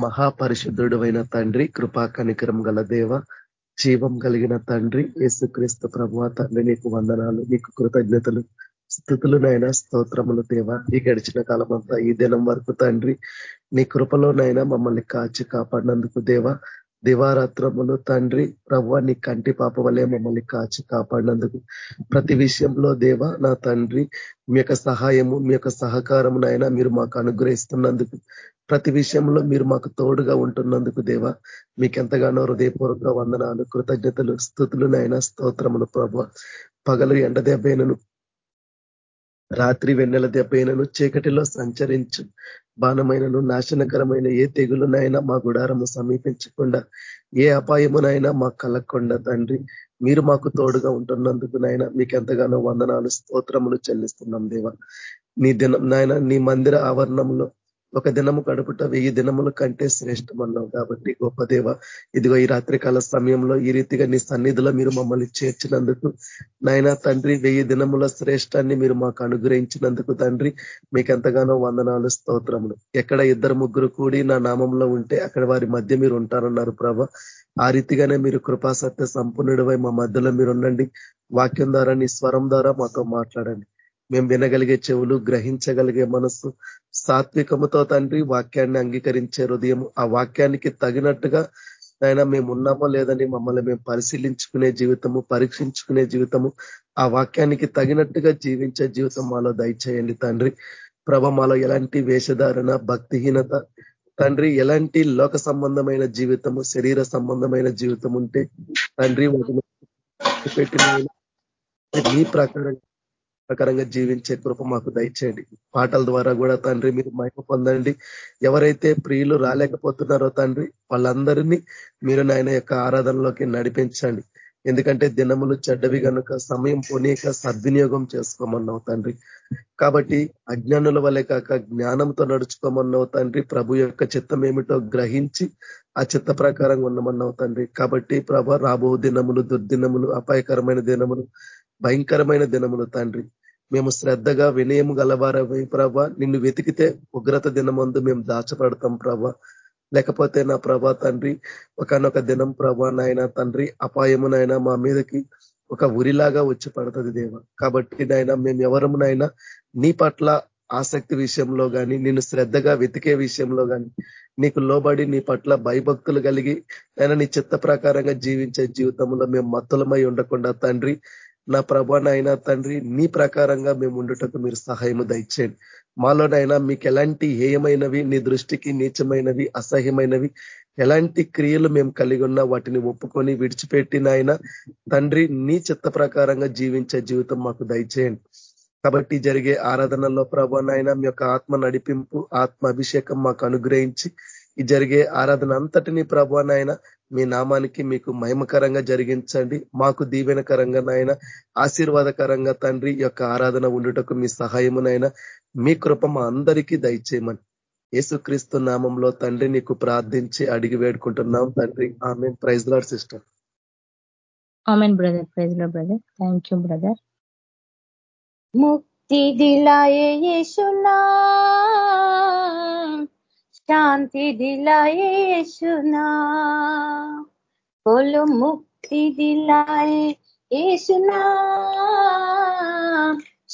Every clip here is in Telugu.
మహాపరిశుద్ధుడు అయిన తండ్రి కృపా కనికరం గల దేవ జీవం కలిగిన తండ్రి యేసుక్రీస్తు ప్రభు తండ్రి నీకు వందనాలు నీకు కృతజ్ఞతలు స్థుతులునైనా స్తోత్రములు దేవ. ఈ గడిచిన కాలం అంతా ఈ దినం వరకు తండ్రి నీ కృపలోనైనా మమ్మల్ని కాచి కాపాడినందుకు దేవ. దివారాత్రములు తండ్రి ప్రభు నీ కంటి పాప వలె మమ్మల్ని కాచి కాపాడినందుకు. ప్రతి విషయంలో దేవ నా తండ్రి మీ యొక్క సహాయము మీ యొక్క సహకారమునైనా మీరు మాకు అనుగ్రహిస్తున్నందుకు. ప్రతి విషయంలో మీరు మాకు తోడుగా ఉంటున్నందుకు దేవ మీకెంతగానో హృదయపూర్వక వందనాలు కృతజ్ఞతలు స్థుతులునైనా స్తోత్రములు ప్రభు పగలు ఎండ దెబ్బైనను రాత్రి వెన్నెల దెబ్బైనను చీకటిలో సంచరించు. బాణమైనను నాశనకరమైన ఏ తెగులునైనా మా గుడారము సమీపించకుండా ఏ అపాయమునైనా మా కలగకుండా తండ్రి మీరు మాకు తోడుగా ఉంటున్నందుకునైనా మీకు ఎంతగానో వందనాలు స్తోత్రములు చెల్లిస్తున్నాం దేవ. నీ దినం నాయన నీ మందిర ఆవరణంలో ఒక దినము గడుపుట వెయ్యి దినముల కంటే శ్రేష్టమన్నావు కాబట్టి గొప్ప దేవ ఇదిగో ఈ రాత్రికాల సమయంలో ఈ రీతిగా నీ సన్నిధిలో మీరు మమ్మల్ని చేర్చినందుకు నాయన తండ్రి వెయ్యి దినముల శ్రేష్టాన్ని మీరు మాకు అనుగ్రహించినందుకు తండ్రి మీకు ఎంతగానో వందనాలు స్తోత్రములు. ఎక్కడ ఇద్దరు ముగ్గురు కూడి నా నామంలో ఉంటే అక్కడ వారి మధ్య మీరు ఉంటారన్నారు ప్రభ. ఆ రీతిగానే మీరు కృపాసత్య సంపూర్ణుడివై మా మధ్యలో మీరు ఉండండి. వాక్యం ద్వారా నీ స్వరం ద్వారా మాతో మాట్లాడండి. మేము వినగలిగే చెవులు గ్రహించగలిగే మనస్సు సాత్వికముతో తండ్రి వాక్యాన్ని అంగీకరించే హృదయం. ఆ వాక్యానికి తగినట్టుగా ఆయన మేము ఉన్నామో లేదని మమ్మల్ని మేము పరిశీలించుకునే జీవితము పరీక్షించుకునే జీవితము ఆ వాక్యానికి తగినట్టుగా జీవించే జీవితం మాలో దయచేయండి తండ్రి. ప్రభ మాలో ఎలాంటి వేషధారణ భక్తిహీనత తండ్రి ఎలాంటి లోక సంబంధమైన జీవితము శరీర సంబంధమైన జీవితం ఉంటే తండ్రి పెట్టిన మీ ప్రకారం ప్రకారంగా జీవించే కృప మాకు దయచేయండి. పాటల ద్వారా కూడా తండ్రి మీరు మహిమ పొందండి. ఎవరైతే ప్రియులు రాలేకపోతున్నారో తండ్రి వాళ్ళందరినీ మీరు నాయన యొక్క ఆరాధనలోకి నడిపించండి. ఎందుకంటే దినములు చెడ్డవి కనుక సమయం పోనీక సద్వినియోగం చేసుకోమన్నావు తండ్రి. కాబట్టి అజ్ఞానుల వలె కాక జ్ఞానంతో నడుచుకోమన్నావు తండ్రి. ప్రభు యొక్క చిత్తం ఏమిటో గ్రహించి ఆ చిత్త ప్రకారంగా ఉండమన్నావు తండ్రి. కాబట్టి ప్రభ రాబో దినములు దుర్దినములు అపాయకరమైన దినములు భయంకరమైన దినములు తండ్రి. మేము శ్రద్ధగా వినయం గలవారమే ప్రభ. నిన్ను వెతికితే ఉగ్రత దినమందు మేము దాచపడతాం ప్రభా. లేకపోతే నా ప్రభా తండ్రి ఒకనొక దినం ప్రభా నాయన తండ్రి అపాయమునైనా మా మీదకి ఒక ఉరిలాగా వచ్చి పడుతుంది దేవ. కాబట్టి నాయన మేము ఎవరమునైనా నీ పట్ల ఆసక్తి విషయంలో కానీ నిన్ను శ్రద్ధగా వెతికే విషయంలో కానీ నీకు లోబడి నీ పట్ల భయభక్తులు కలిగి నేను నీ చిత్త ప్రకారంగా జీవించే జీవితంలో మేము మత్తులమై ఉండకుండా తండ్రి నా ప్రభానైనా తండ్రి నీ ప్రకారంగా మేము ఉండుటకు మీరు సహాయము దయచేయండి. మాలోనైనా మీకు ఎలాంటి హేయమైనవి నీ దృష్టికి నీచమైనవి అసహ్యమైనవి ఎలాంటి క్రియలు మేము కలిగి ఉన్నా వాటిని ఒప్పుకొని విడిచిపెట్టినైనా తండ్రి నీ చిత్త ప్రకారంగా జీవించే జీవితం మాకు దయచేయండి. కాబట్టి జరిగే ఆరాధనలో ప్రభానైనా మీ యొక్క ఆత్మ నడిపింపు ఆత్మ అభిషేకం మాకు అనుగ్రహించి ఈ జరిగే ఆరాధన అంతటినీ ప్రభానైనా మీ నామానికి మీకు మహిమకరంగా జరిగించండి. మాకు దీవెనకరంగా నాయన ఆశీర్వాదకరంగా తండ్రి యొక్క ఆరాధన ఉండుటకు మీ సహాయమునైనా మీ కృప మా అందరికీ దయచేయమని యేసుక్రీస్తు నామంలో తండ్రి నీకు ప్రార్థించి అడిగి వేడుకుంటున్నాం తండ్రి. ఆమె praise lord sister. Amen brother. ప్రైజ్లో బ్రదర్. Thank you brother. ముక్తి దిలాయే యేసునా. शांति दिलाए सुना बोलो मुक्ति दिलाए ये सुना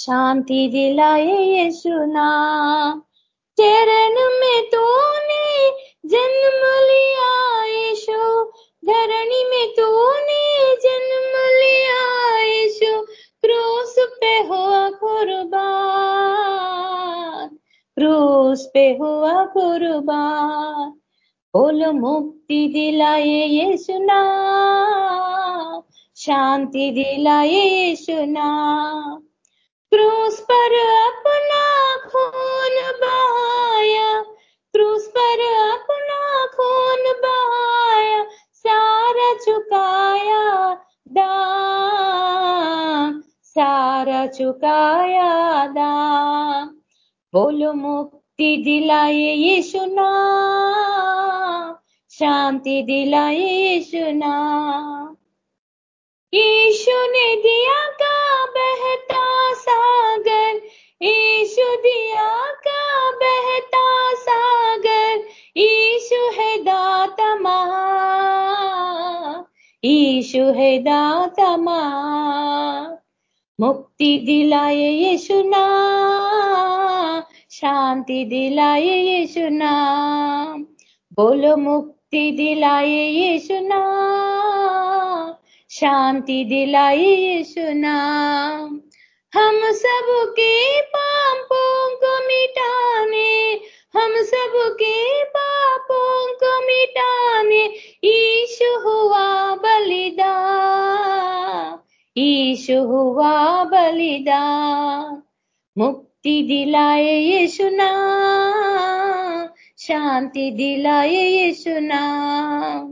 शांति दिलाए ये सुना चरण में तूने जन्म लिया यीशु धरणी में तूने जन्म लिया यीशु क्रूस पे हुआ कुर्बान क्रूस पे हुआ कुर्बान बोलो मुक्ति दिलाए ये सुना शांति दिलाए ये सुना क्रूस पर अपना खून बहाया क्रूस पर अपना खून बहाया सारा चुकाया दाम सारा चुकाया दाम বলো মুক্তি দিলায় ইসুনা শান্তি দিলায় ইসুনা ईशु ने दिया का बहता सागर ईशु दिया का बहता सागर ईशु है दाता महा ईशु है दाता महा मुक्ति दिलाए यीशु ना शांति दिलाए यीशु नाम बोलो मुक्ति दिलाए यीशु नाम शांति दिलाए यीशु नाम हम सबके पापों को मिटाने हम सबके पापों को मिटाने ईशु हुआ बलिदान ईशु हुआ बलिदान मुक्ति दिलाए यीशु नाम शांति दिलाए यीशु नाम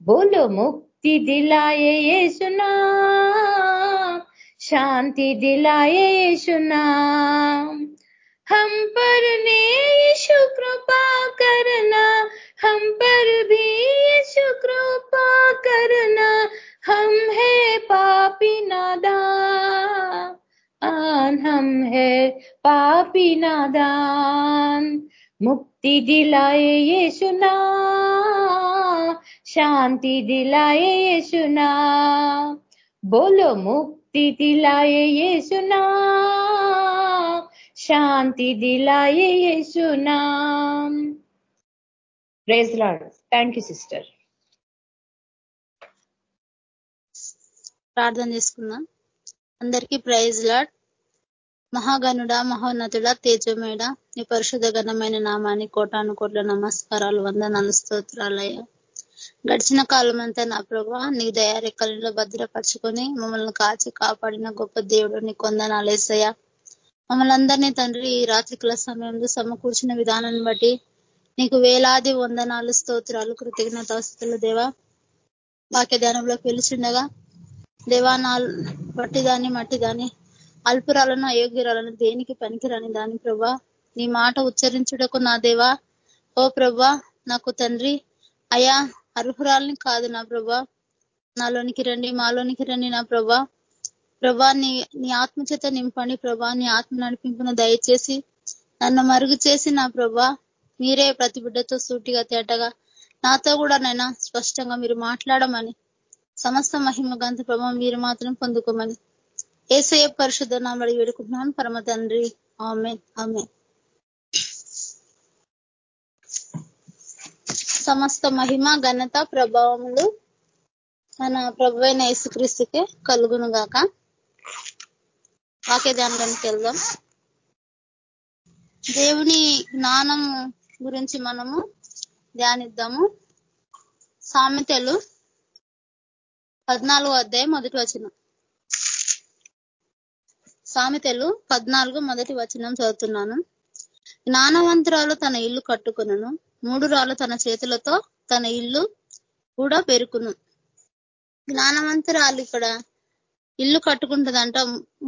बोलो मुक्ति दिलाए यीशु नाम शांति दिलाए यीशु नाम हम पर ने यीशु कृपा करना हम पर भी यीशु कृपा करना हम है पापी नादान हम है पापी नादान मुक्ति दिलाए यीशु नाम शांति दिलाए यीशु नाम बोलो मुक्ति दिलाए यीशु नाम శాంతి దిలాయే యేసునాం praise Lord thank you sister ప్రార్థన చేసుకుందాం అందరికీ ప్రైజ్ లాడ్. మహాగణుడ మహోన్నతుడ తేజమేడ నీ పరిశుద్ధ ఘనమైన నామాన్ని కోటాను కోట్ల నమస్కారాలు వందనాలు స్తోత్రాలయ గడిచిన కాలం అంతా నా ప్రభా నీ దయారెక్కలలో భద్రపరుచుకొని మమ్మల్ని కాచి కాపాడిన గొప్ప దేవుడు నీ కొందనాలేసయ్య మమ్మల్ని అందరినీ తండ్రి ఈ రాత్రికుల సమయంలో సమకూర్చిన విధానాన్ని బట్టి నీకు వేలాది వందనాలు స్తోత్రాలు కృతజ్ఞతాస్తులు దేవా. వాక్య ధ్యానంలోకి పిలిచిండగా దేవా నా పట్టిదాన్ని మట్టిదాన్ని అల్పురాలను అయోగ్యురాలను దేనికి పనికిరాని దాని ప్రభా. నీ మాట ఉచ్చరించుటకు నా దేవా. ఓ ప్రభా నాకు తండ్రి. అయా అర్హురాలని కాదు నా ప్రభా. నాలోనికి రండి మాలోనికి రండి నా ప్రభా. ప్రభా నీ నీ ఆత్మచేత నింపండి ప్రభా. నీ ఆత్మ నడిపింపును దయచేసి నన్ను మరుగు చేసి నా ప్రభా. మీరే ప్రతి బిడ్డతో సూటిగా తేటగా నాతో కూడా నైనా స్పష్టంగా మీరు మాట్లాడమని సమస్త మహిమ గంత ప్రభావం మీరు మాత్రం పొందుకోమని ఏసయ పరిశుద్ధ నామడి వేడుకుంటున్నాను. పరమ తండ్రి. ఆమె ఆమె సమస్త మహిమ ఘనత ప్రభావములు మన ప్రభు అయిన యేసుక్రీస్తుకే కలుగును గాక వాక్య ధ్యానానికి వెళ్దాం. దేవుని జ్ఞానం గురించి మనము ధ్యానిద్దాము. సామెతలు పద్నాలుగు అధ్యాయం మొదటి వచనం. సామెతలు పద్నాలుగు మొదటి వచనం చదువుతున్నాను. జ్ఞానవంతురాలు తన ఇల్లు కట్టుకును మూడు రాళ్ళు తన చేతులతో తన ఇల్లు కూడా పెరుకును. జ్ఞానవంతురాలు ఇక్కడ ఇల్లు కట్టుకుంటుందంట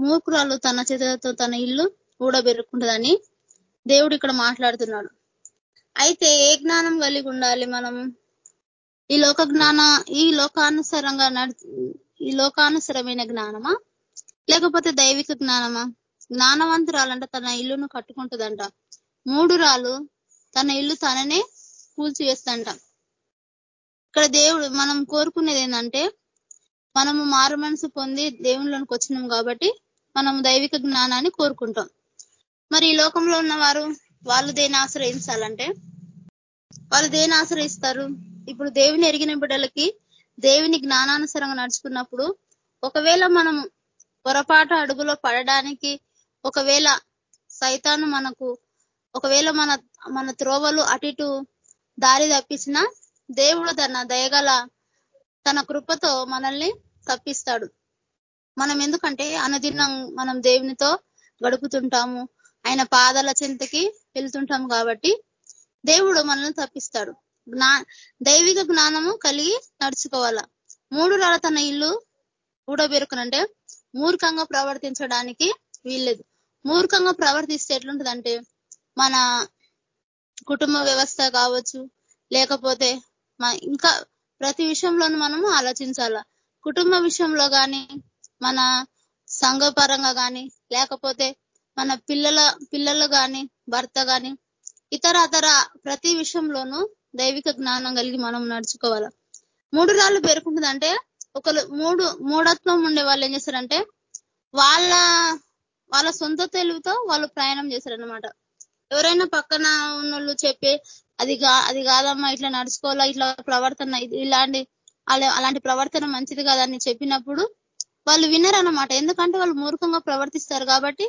మూకురాలు తన చేతులతో తన ఇల్లు ఊడబెరుకుంటుందని దేవుడు ఇక్కడ మాట్లాడుతున్నాడు. అయితే ఏ జ్ఞానం కలిగి ఉండాలి మనం? ఈ లోక జ్ఞాన ఈ లోకానుసరంగా ఈ లోకానుసరమైన జ్ఞానమా? లేకపోతే దైవిక జ్ఞానమా? జ్ఞానవంతురాలంట తన ఇల్లును కట్టుకుంటుందంట. మూడు రాళ్ళు తన ఇల్లు తననే కూల్చివేస్తంట. ఇక్కడ దేవుడు మనం కోరుకునేది ఏంటంటే మనము మారు మనసు పొంది దేవుళ్ళలోనికి వచ్చినాం కాబట్టి మనము దైవిక జ్ఞానాన్ని కోరుకుంటాం. మరి ఈ లోకంలో ఉన్న వారు వాళ్ళు దేని ఆశ్రయించాలంటే? వాళ్ళు దేని ఆశ్రయిస్తారు? ఇప్పుడు దేవుని ఎరిగిన బిడ్డలకి దేవుని జ్ఞానానుసరంగా నడుచుకున్నప్పుడు ఒకవేళ మనం పొరపాటు అడుగులో పడడానికి ఒకవేళ సైతాను మనకు ఒకవేళ మన మన త్రోవలు అటు దారి తప్పించిన దేవుడు తన దయగల తన కృపతో మనల్ని తప్పిస్తాడు. మనం ఎందుకంటే అనుదినం మనం దేవునితో గడుపుతుంటాము ఆయన పాదాల చింతకి వెళ్తుంటాము కాబట్టి దేవుడు మనల్ని తప్పిస్తాడు. దైవిక జ్ఞానము కలిగి నడుచుకోవాల. మూడు రాళ్ళ తన ఇల్లు ఊడబెరుకునంటే మూర్ఖంగా ప్రవర్తించడానికి వీల్లేదు. మూర్ఖంగా ప్రవర్తిస్తే ఎట్లుంటుందంటే మన కుటుంబ వ్యవస్థ కావచ్చు లేకపోతే ఇంకా ప్రతి విషయంలోనూ మనము ఆలోచించాల. కుటుంబ విషయంలో కానీ మన సంఘపరంగా కానీ లేకపోతే మన పిల్లల పిల్లలు కానీ భర్త కానీ ఇతర అతర ప్రతి విషయంలోనూ దైవిక జ్ఞానం కలిగి మనం నడుచుకోవాలి? మూడు రాళ్ళు పేరుకుంటుందంటే ఒకరు మూడు మూఢత్వం ఉండే వాళ్ళు ఏం చేస్తారంటే వాళ్ళ వాళ్ళ సొంత తెలివితో వాళ్ళు ప్రయాణం చేశారనమాట ఎవరైనా పక్కన ఉన్నోళ్ళు చెప్పి అది కా అది కాదమ్మా ఇట్లా నడుచుకోవాలా ఇట్లా ప్రవర్తన ఇలాంటి అలాంటి ప్రవర్తన మంచిది కాదని చెప్పినప్పుడు వాళ్ళు వినరు అనమాట ఎందుకంటే వాళ్ళు మూర్ఖంగా ప్రవర్తిస్తారు కాబట్టి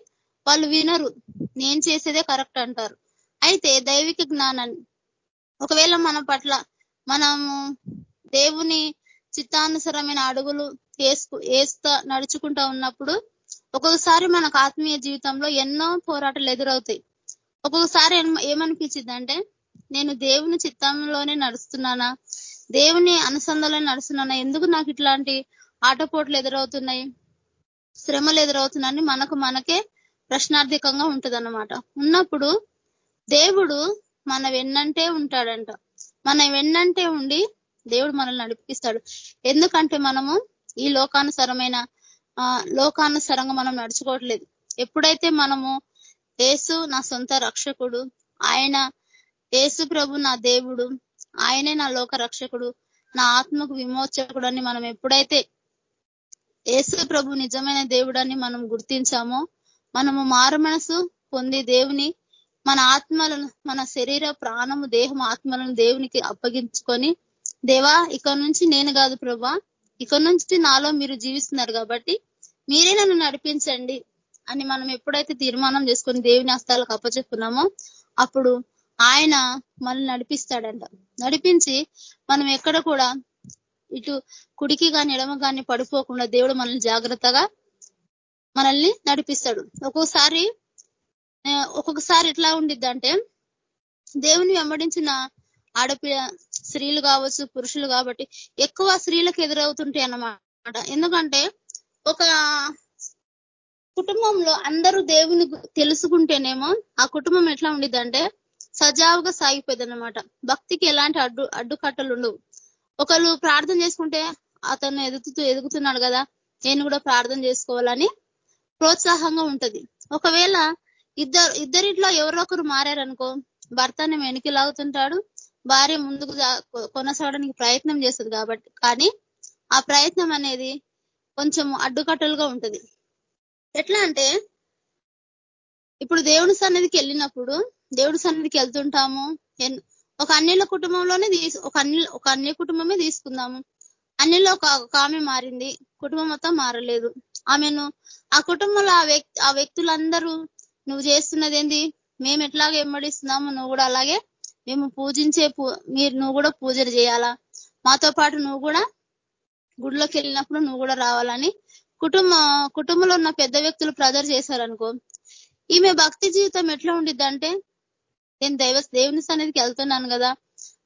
వాళ్ళు వినరు. నేను చేసేదే కరెక్ట్ అంటారు. అయితే దైవిక జ్ఞానాన్ని ఒకవేళ మన పట్ల మనము దేవుని చిత్తానుసరమైన అడుగులు వేసుకు వేస్తా నడుచుకుంటా ఉన్నప్పుడు ఒక్కొక్కసారి మనకు ఆత్మీయ జీవితంలో ఎన్నో పోరాటాలు ఎదురవుతాయి. ఒక్కొక్కసారి ఏమనిపించిందంటే నేను దేవుని చిత్తంలోనే నడుస్తున్నానా? దేవుని అనుసంధానంలో నడుస్తున్నానా? ఎందుకు నాకు ఇట్లాంటి ఆటపోట్లు ఎదురవుతున్నాయి? శ్రమలు ఎదురవుతున్నాయని మనకు మనకే ప్రశ్నార్థికంగా ఉంటుందన్నమాట. ఉన్నప్పుడు దేవుడు మన వెన్నంటే ఉంటాడంట. మన వెన్నంటే ఉండి దేవుడు మనల్ని నడిపిస్తాడు. ఎందుకంటే మనము ఈ లోకానుసరమైన లోకానుసరంగా మనం నడుచుకోవట్లేదు. ఎప్పుడైతే మనము ఏసు నా సొంత రక్షకుడు ఆయన ఏసు ప్రభు నా దేవుడు ఆయనే నా లోక రక్షకుడు నా ఆత్మకు విమోచకుడు అని మనం ఎప్పుడైతే ఏసు ప్రభు నిజమైన దేవుడని మనం గుర్తించామో మనము మారు మనసు పొంది దేవుని మన ఆత్మలను మన శరీర ప్రాణము దేహం ఆత్మలను దేవునికి అప్పగించుకొని దేవా ఇక నుంచి నేను కాదు ప్రభా ఇక నుంచి నాలో మీరు జీవిస్తున్నారు కాబట్టి మీరే నన్ను నడిపించండి అని మనం ఎప్పుడైతే తీర్మానం చేసుకొని దేవుని హస్తాలకు అప్పచెప్పుకున్నామో అప్పుడు ఆయన మనల్ని నడిపిస్తాడంట. నడిపించి మనం ఎక్కడ కూడా ఇటు కుడికి కానీ ఎడమ కానీ పడిపోకుండా దేవుడు మనల్ని జాగ్రత్తగా మనల్ని నడిపిస్తాడు. ఒక్కోసారి ఒక్కొక్కసారి ఎట్లా ఉండిద్ది అంటే దేవుని వెంబడించిన ఆడపిల్ల స్త్రీలు కావచ్చు పురుషులు కాబట్టి ఎక్కువ స్త్రీలకు ఎదురవుతుంటాయి అన్నమాట. ఎందుకంటే ఒక కుటుంబంలో అందరూ దేవుని తెలుసుకుంటేనేమో ఆ కుటుంబం ఎట్లా ఉండిద్దంటే సజావుగా సాగిపోయింది అనమాట భక్తికి ఎలాంటి అడ్డు అడ్డుకట్టలు ఉండవు. ఒకళ్ళు ప్రార్థన చేసుకుంటే అతను ఎదుగుతూ ఎదుగుతున్నాడు కదా నేను కూడా ప్రార్థన చేసుకోవాలని ప్రోత్సాహంగా ఉంటది. ఒకవేళ ఇద్దరు ఇద్దరిట్లో ఎవరొకరు మారారనుకో భర్తని వెనక్కి లాగుతుంటాడు భార్య ముందుకు కొనసాగడానికి ప్రయత్నం చేస్తుంది కాబట్టి కానీ ఆ ప్రయత్నం అనేది కొంచెం అడ్డుకట్టలుగా ఉంటుంది. ఎట్లా అంటే ఇప్పుడు దేవుని సన్నిధికి వెళ్ళినప్పుడు దేవుడి సన్నిధికి వెళ్తుంటాము ఒక అన్నిల కుటుంబంలోనే తీసు ఒక అన్ని ఒక అన్ని కుటుంబమే తీసుకుందాము. అన్నిలో ఒక ఆమె మారింది కుటుంబం మొత్తం మారలేదు. ఆమెను ఆ కుటుంబంలో ఆ వ్యక్తి ఆ వ్యక్తులందరూ నువ్వు చేస్తున్నది ఏంది మేము ఎట్లాగే ఎమ్మడిస్తున్నాము నువ్వు కూడా అలాగే మేము పూజించే మీరు నువ్వు కూడా పూజలు చేయాలా? మాతో పాటు నువ్వు కూడా గుడిలోకి వెళ్ళినప్పుడు నువ్వు కూడా రావాలని కుటుంబ కుటుంబంలో ఉన్న పెద్ద వ్యక్తులు ప్రజర్ చేశారనుకో. ఈమె భక్తి జీవితం ఎట్లా ఉండిద్ది అంటే నేను దైవ దేవుని సన్నిధికి వెళ్తున్నాను కదా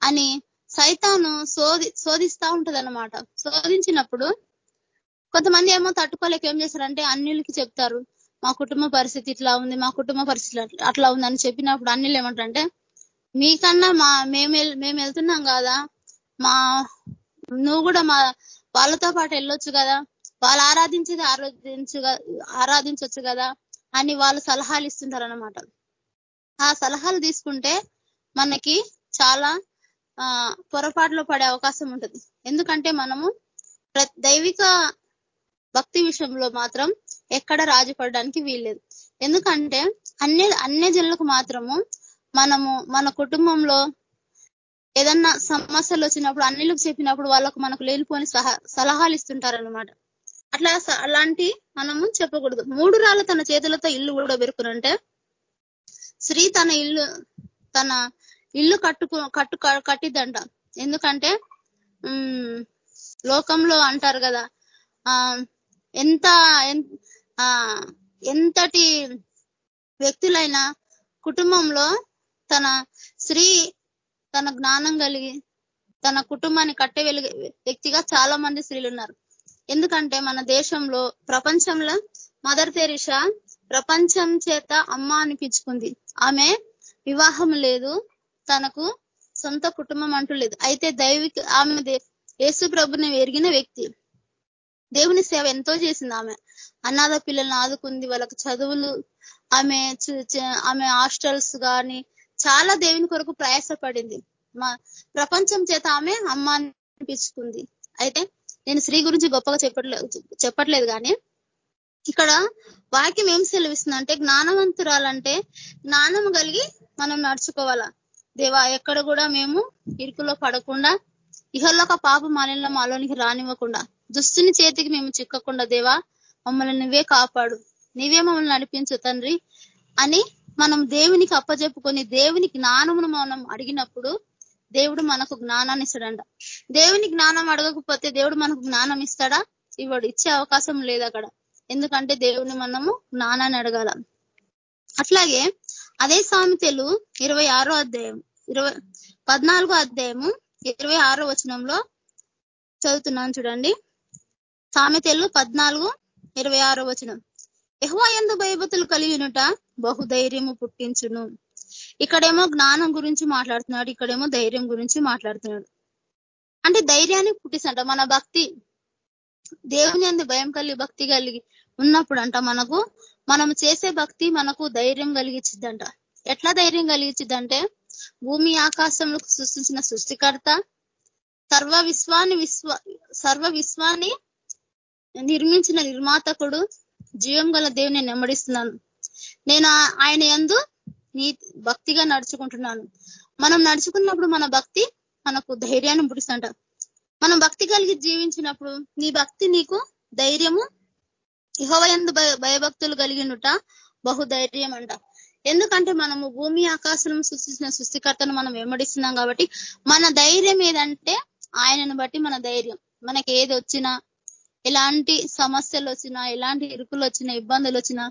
అని సైతాను శోధి శోధిస్తా ఉంటది అనమాట శోధించినప్పుడు కొంతమంది ఏమో తట్టుకోలేక ఏం చేస్తారంటే అన్నిలకి చెప్తారు. మా కుటుంబ పరిస్థితి ఇట్లా ఉంది మా కుటుంబ పరిస్థితి అట్లా ఉంది అని చెప్పినప్పుడు అన్నిలు ఏమంటారంటే మీకన్నా మా మేము మేము వెళ్తున్నాం కదా మా నువ్వు కూడా మా వాళ్ళతో పాటు వెళ్ళొచ్చు కదా వాళ్ళు ఆరాధించేది ఆరాధించు ఆరాధించవచ్చు కదా అని వాళ్ళు సలహాలు ఇస్తుంటారు అనమాట ఆ సలహాలు తీసుకుంటే మనకి చాలా పొరపాటులో పడే అవకాశం ఉంటుంది. ఎందుకంటే మనము దైవిక భక్తి విషయంలో మాత్రం ఎక్కడ రాజు పడడానికి వీల్లేదు. ఎందుకంటే అన్ని అన్ని జనులకు మాత్రము మనము మన కుటుంబంలో ఏదన్నా సమస్యలు వచ్చినప్పుడు అన్నిలకు చెప్పినప్పుడు వాళ్ళకు మనకు లేనిపోని సలహాలు ఇస్తుంటారనమాట అట్లా అలాంటి మనము చెప్పకూడదు. మూడు రాళ్ళు తన చేతులతో ఇల్లు కూడా పెరుకునంటే స్త్రీ తన ఇల్లు తన ఇల్లు కట్టుకు కట్టు కట్టిద్దంట. ఎందుకంటే లోకంలో అంటారు కదా ఆ ఎంత ఎంతటి వ్యక్తులైనా కుటుంబంలో తన స్త్రీ తన జ్ఞానం కలిగి తన కుటుంబాన్ని కట్టే వ్యక్తిగా చాలా మంది స్త్రీలు ఉన్నారు ఎందుకంటే మన దేశంలో ప్రపంచంలో మదర్ తెరిషా ప్రపంచం చేత అమ్మ అనిపించుకుంది. ఆమె వివాహం లేదు తనకు సొంత కుటుంబం అంటూ లేదు. అయితే దైవిక ఆమె యేసు ప్రభుని ఎరిగిన వ్యక్తి. దేవుని సేవ ఎంతో చేసింది ఆమె. అనాథ పిల్లల్ని ఆదుకుంది. వాళ్ళకి చదువులు ఆమె ఆమె హాస్టల్స్ కానీ చాలా దేవుని కొరకు ప్రయాసపడింది. మా ప్రపంచం చేత ఆమె అమ్మ అనిపించుకుంది అయితే నేను స్త్రీ గురించి గొప్పగా చెప్పట్లేదు చెప్పట్లేదు కానీ ఇక్కడ వాక్యం ఏం సెలవిస్తుంది అంటే జ్ఞానవంతురాలంటే జ్ఞానం కలిగి మనం నడుచుకోవాలా. దేవా ఎక్కడ కూడా మేము ఇరుకులో పడకుండా ఇహల్లోక పాప మాలిన్లో మాలోనికి రానివ్వకుండా దుస్తుని చేతికి మేము చిక్కకుండా దేవా మమ్మల్ని నువ్వే కాపాడు. నువ్వే మమ్మల్ని నడిపించు తండ్రి. అని మనం దేవునికి అప్పజెప్పుకొని దేవుని జ్ఞానమును మనం అడిగినప్పుడు దేవుడు మనకు జ్ఞానాన్ని ఇస్తాడంట. దేవుని జ్ఞానం అడగకపోతే దేవుడు మనకు జ్ఞానం ఇస్తాడా? ఇవాడు ఇచ్చే అవకాశం లేదు అక్కడ. ఎందుకంటే దేవుని మనము జ్ఞానాన్ని అడగాల. అట్లాగే అదే సామెతలు ఇరవై ఆరో అధ్యాయం ఇరవై పద్నాలుగో అధ్యాయము ఇరవై ఆరో వచనంలో చదువుతున్నాను చూడండి. సామెతలు పద్నాలుగు ఇరవై ఆరో వచనం. ఎహ్వా ఎందు భయభతులు కలిగినట బహుధైర్యము పుట్టించును. ఇక్కడేమో జ్ఞానం గురించి మాట్లాడుతున్నాడు ఇక్కడేమో ధైర్యం గురించి మాట్లాడుతున్నాడు. అంటే ధైర్యాన్ని పుట్టిస్తుంట మన భక్తి దేవుని అందు భయం కలిగి భక్తి కలిగి ఉన్నప్పుడు అంట మనకు మనం చేసే భక్తి మనకు ధైర్యం కలిగించిద్దంట ఎట్లా ధైర్యం కలిగించిద్దంటే భూమి ఆకాశంలో సృష్టించిన సృష్టికర్త సర్వ విశ్వాన్ని విశ్వ సర్వ విశ్వాన్ని నిర్మించిన నిర్మాతకుడు జీవం గల దేవుని నెమ్మడిస్తున్నాను. నేను ఆయన ఎందు నీ భక్తిగా నడుచుకుంటున్నాను. మనం నడుచుకున్నప్పుడు మన భక్తి మనకు ధైర్యాన్ని పుడిస్తుంట మనం భక్తి కలిగి జీవించినప్పుడు నీ భక్తి నీకు ధైర్యము ఇహవ ఎందు భయభక్తులు కలిగినట బహుధైర్యం అంట ఎందుకంటే మనము భూమి ఆకాశం సృష్టించిన సృష్టికర్తను మనం వెంబడిస్తున్నాం కాబట్టి మన ధైర్యం ఏదంటే ఆయనను బట్టి మన ధైర్యం. మనకి ఏది వచ్చినా ఎలాంటి సమస్యలు వచ్చినా ఎలాంటి ఇరుకులు వచ్చినా ఇబ్బందులు వచ్చినా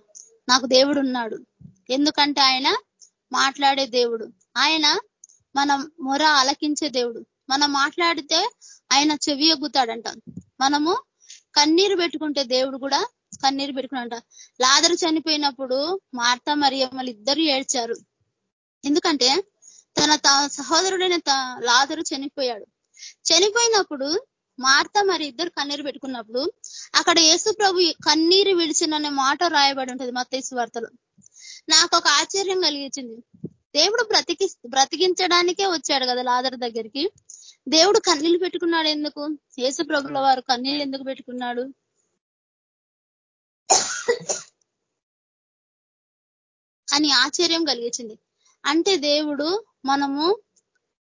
నాకు దేవుడు ఉన్నాడు. ఎందుకంటే ఆయన మాట్లాడే దేవుడు. ఆయన మన మొర అలకించే దేవుడు. మనం మాట్లాడితే ఆయన చెవి ఎగ్గుతాడంట. మనము కన్నీరు పెట్టుకుంటే దేవుడు కూడా కన్నీరు పెట్టుకున్నాడంట. లాదరు చనిపోయినప్పుడు మార్త మరియమ్మలు ఇద్దరు ఏడ్చారు. ఎందుకంటే తన సహోదరుడైన లాదరు చనిపోయాడు. చనిపోయినప్పుడు మార్త మరి ఇద్దరు కన్నీరు పెట్టుకున్నప్పుడు అక్కడ యేసు ప్రభు కన్నీరు విడిచిననే మాట రాయబడి ఉంటుంది మత్తైసు వార్తలో. నాకు ఒక ఆశ్చర్యం కలిగించింది. దేవుడు బ్రతికి బ్రతికించడానికే వచ్చాడు కదా లాదర్ దగ్గరికి. దేవుడు కన్నీళ్ళు పెట్టుకున్నాడు ఎందుకు? యేసు ప్రభుల వారు కన్నీళ్ళు ఎందుకు పెట్టుకున్నాడు? అని ఆశ్చర్యం కలిగించింది. అంటే దేవుడు మనము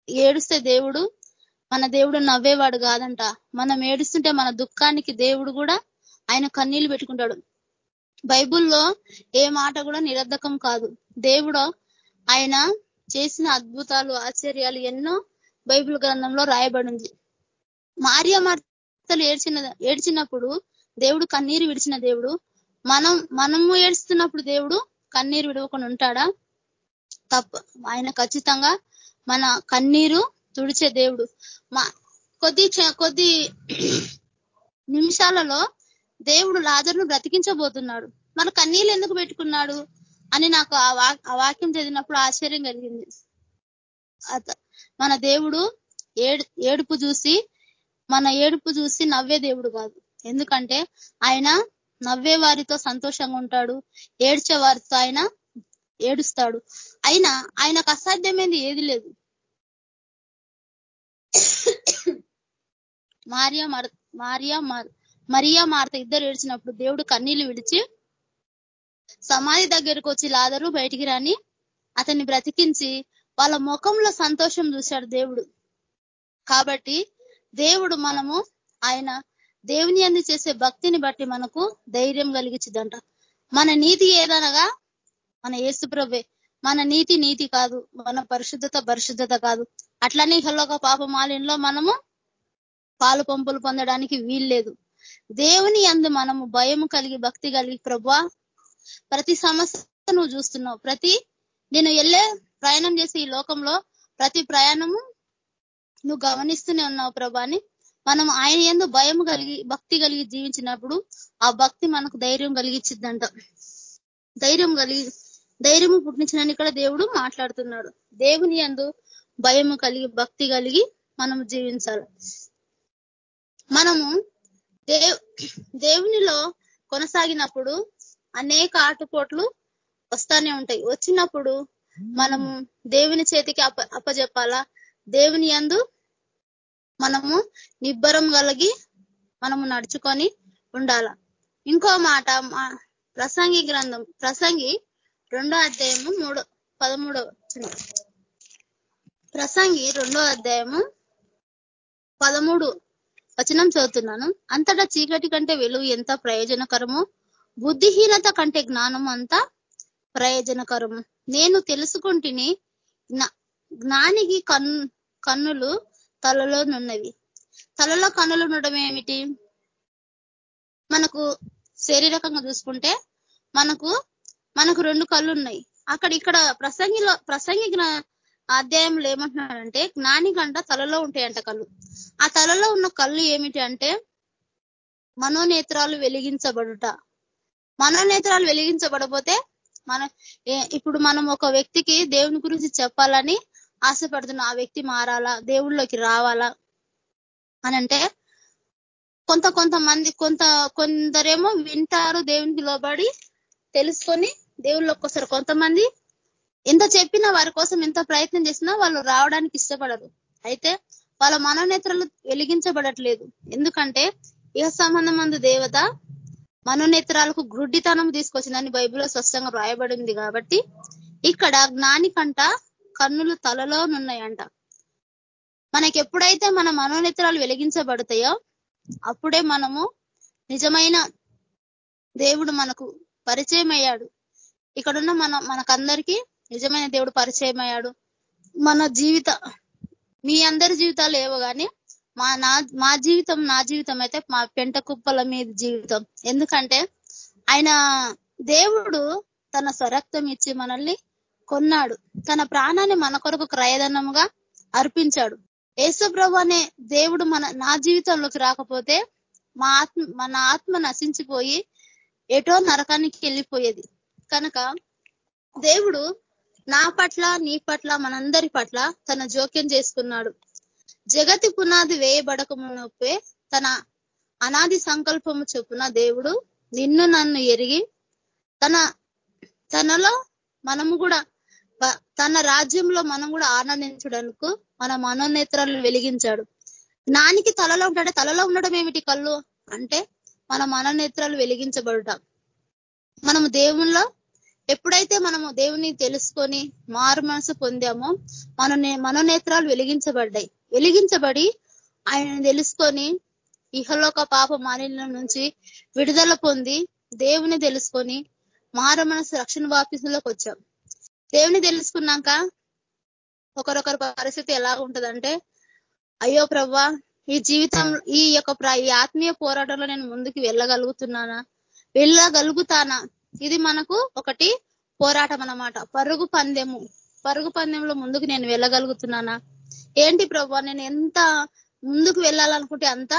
ఏడుస్తే దేవుడు మన దేవుడు నవ్వేవాడు కాదంట. మనం ఏడుస్తుంటే మన దుఃఖానికి దేవుడు కూడా ఆయన కన్నీళ్ళు పెట్టుకుంటాడు. బైబుల్లో ఏ మాట కూడా నిరర్ధకం కాదు. దేవుడు ఆయన చేసిన అద్భుతాలు ఆశ్చర్యాలు ఎన్నో బైబిల్ గ్రంథంలో రాయబడింది. మార్య మార్తలు ఏడ్చిన ఏడ్చినప్పుడు దేవుడు కన్నీరు విడిచిన దేవుడు మనం మనము ఏడుస్తున్నప్పుడు దేవుడు కన్నీరు విడవకుండా ఉంటాడా? తప్ప ఆయన ఖచ్చితంగా మన కన్నీరు తుడిచే దేవుడు. మా కొద్ది కొద్ది నిమిషాలలో దేవుడు లాజర్ను బ్రతికించబోతున్నాడు. మన కన్నీళ్ళు ఎందుకు పెట్టుకున్నాడు అని నాకు ఆ వాక్యం చదివినప్పుడు ఆశ్చర్యం కలిగింది. మన దేవుడు ఏడుపు చూసి మన ఏడుపు చూసి నవ్వే దేవుడు కాదు. ఎందుకంటే ఆయన నవ్వే వారితో సంతోషంగా ఉంటాడు ఏడ్చే వారితో ఆయన ఏడుస్తాడు. అయినా ఆయనకు అసాధ్యమైంది ఏది లేదు. మారియా మారియా మరియా మార్త ఇద్దరు ఏడ్చినప్పుడు దేవుడు కన్నీళ్ళు విడిచి సమాధి దగ్గరకు వచ్చి లాదరు బయటికి రాని అతన్ని బ్రతికించి వాళ్ళ ముఖంలో సంతోషం చూశాడు దేవుడు. కాబట్టి దేవుడు మనము ఆయన దేవుని అంది చేసే భక్తిని బట్టి మనకు ధైర్యం కలిగించిద్దంట మన నీతి ఏదనగా మన యేసుప్రభే మన నీతి నీతి కాదు మన పరిశుద్ధత పరిశుద్ధత కాదు. అట్లనే ఇహలోక పాపమాలిన్లో మనము పాలు పంపులు పొందడానికి వీల్లేదు దేవుని అందు మనము భయము కలిగి భక్తి కలిగి ప్రభా ప్రతి సమస్య నువ్వు చూస్తున్నావు. ప్రతి నేను వెళ్ళే ప్రయాణం చేసే ఈ లోకంలో ప్రతి ప్రయాణము నువ్వు గమనిస్తూనే ఉన్నావు ప్రభాని మనం ఆయన ఎందు భయం కలిగి భక్తి కలిగి జీవించినప్పుడు ఆ భక్తి మనకు ధైర్యం కలిగించిద్దంట ధైర్యం కలిగి ధైర్యము పుట్టించిన ఇక్కడ దేవుడు మాట్లాడుతున్నాడు. దేవుని ఎందు భయము కలిగి భక్తి కలిగి మనము జీవించాలి. మనము దేవ్ దేవునిలో కొనసాగినప్పుడు అనేక ఆటుపోట్లు వస్తానే ఉంటాయి. వచ్చినప్పుడు మనము దేవుని చేతికి అప్ప అప్పచెప్పాలా దేవుని అందు మనము నిబ్బరం కలిగి మనము నడుచుకొని ఉండాల? ఇంకో మాట ప్రసంగి గ్రంథం ప్రసంగి రెండో అధ్యాయము మూడో పదమూడవ ప్రసంగి రెండో అధ్యాయము పదమూడు వచనం చదువుతున్నాను. అంతటా చీకటి కంటే వెలుగు ఎంత ప్రయోజనకరము బుద్ధిహీనత కంటే జ్ఞానం అంత ప్రయోజనకరము. నేను తెలుసుకుంటుని జ్ఞానికి కన్ను కన్నులు తలలో నున్నవి. తలలో కన్నులు ఉండడం ఏమిటి? మనకు శారీరకంగా చూసుకుంటే మనకు మనకు రెండు కళ్ళు ఉన్నాయి. అక్కడ ఇక్కడ ప్రసంగిలో ప్రసంగి అధ్యాయంలో ఏమంటున్నాడంటే జ్ఞాని కంట తలలో ఉంటాయంట కళ్ళు. ఆ తలలో ఉన్న కళ్ళు ఏమిటి అంటే మనోనేత్రాలు వెలిగించబడుట. మనోనేత్రాలు వెలిగించబడపోతే మన ఇప్పుడు మనం ఒక వ్యక్తికి దేవుని గురించి చెప్పాలని ఆశపడుతున్న ఆ వ్యక్తి మారాలా? దేవుళ్ళకి రావాలా? అనంటే కొంత కొంతమంది కొంత కొందరేమో వింటారు దేవునికి లోబడి తెలుసుకొని దేవుళ్ళకి వస్తారు కొంతమంది ఎంత చెప్పినా వారి కోసం ఎంత ప్రయత్నం చేసినా వాళ్ళు రావడానికి ఇష్టపడరు. అయితే వాళ్ళ మనోనేత్రలు వెలిగించబడట్లేదు. ఎందుకంటే ఇహ సంబంధమందు దేవత మనోనేత్రాలకు గ్రుడ్డితనం తీసుకొచ్చిందని బైబిల్లో స్పష్టంగా రాయబడింది కాబట్టి ఇక్కడ జ్ఞాని కంట కన్నులు తలలోనున్నాయంట. మనకి ఎప్పుడైతే మన మనోనేత్రాలు వెలిగించబడతాయో అప్పుడే మనము నిజమైన దేవుడు మనకు పరిచయం అయ్యాడు ఇక్కడున్న మన మనకందరికీ నిజమైన దేవుడు పరిచయం అయ్యాడు మన జీవిత మీ అందరి జీవితాలు ఏవో కానీ మా నా మా జీవితం నా జీవితం అయితే మా పెంట కుప్పల మీద జీవితం. ఎందుకంటే ఆయన దేవుడు తన స్వరక్తం ఇచ్చి మనల్ని కొన్నాడు. తన ప్రాణాన్ని మన కొరకు క్రయధనముగా అర్పించాడు. యేసుప్రభు అనే దేవుడు మన నా జీవితంలోకి రాకపోతే మా ఆత్మ మన ఆత్మ నశించిపోయి ఎటో నరకానికి వెళ్ళిపోయేది. కనుక దేవుడు నా పట్ల నీ పట్ల మనందరి పట్ల తన జోక్యం చేసుకున్నాడు. జగతి పునాది వేయబడకమునొప్పే తన అనాది సంకల్పము చొప్పున దేవుడు నిన్ను నన్ను ఎరిగి తన తనలో మనము కూడా తన రాజ్యంలో మనం కూడా ఆనందించడానికి మన మనోనేత్రాలను వెలిగించాడు. నానికి తలలో ఉంటాడే తలలో ఉండడం ఏమిటి కళ్ళు? అంటే మన మనోనేత్రాలు వెలిగించబడుట. మనము దేవుల్లో ఎప్పుడైతే మనము దేవుని తెలుసుకొని మారు మనసు పొందామో మన మనోనేత్రాలు వెలిగించబడ్డాయి. వెలిగించబడి ఆయన తెలుసుకొని ఇహలోక పాప మాలిన్యం నుంచి విడుదల పొంది దేవుని తెలుసుకొని మార మనసు రక్షణ వాపిసులోకి వచ్చాం. దేవుని తెలుసుకున్నాక ఒకరొకరి పరిస్థితి ఎలా ఉంటదంటే అయ్యో ప్రవ్వా ఈ జీవితం ఈ యొక్క ఈ ఆత్మీయ పోరాటంలో నేను ముందుకు వెళ్ళగలుగుతున్నానా? వెళ్ళగలుగుతానా? ఇది మనకు ఒకటి పోరాటం అన్నమాట. పరుగు పందెము. పరుగు పందెంలో ముందుకు నేను వెళ్ళగలుగుతున్నానా? ఏంటి ప్రభా నేను ఎంత ముందుకు వెళ్ళాలనుకుంటే అంత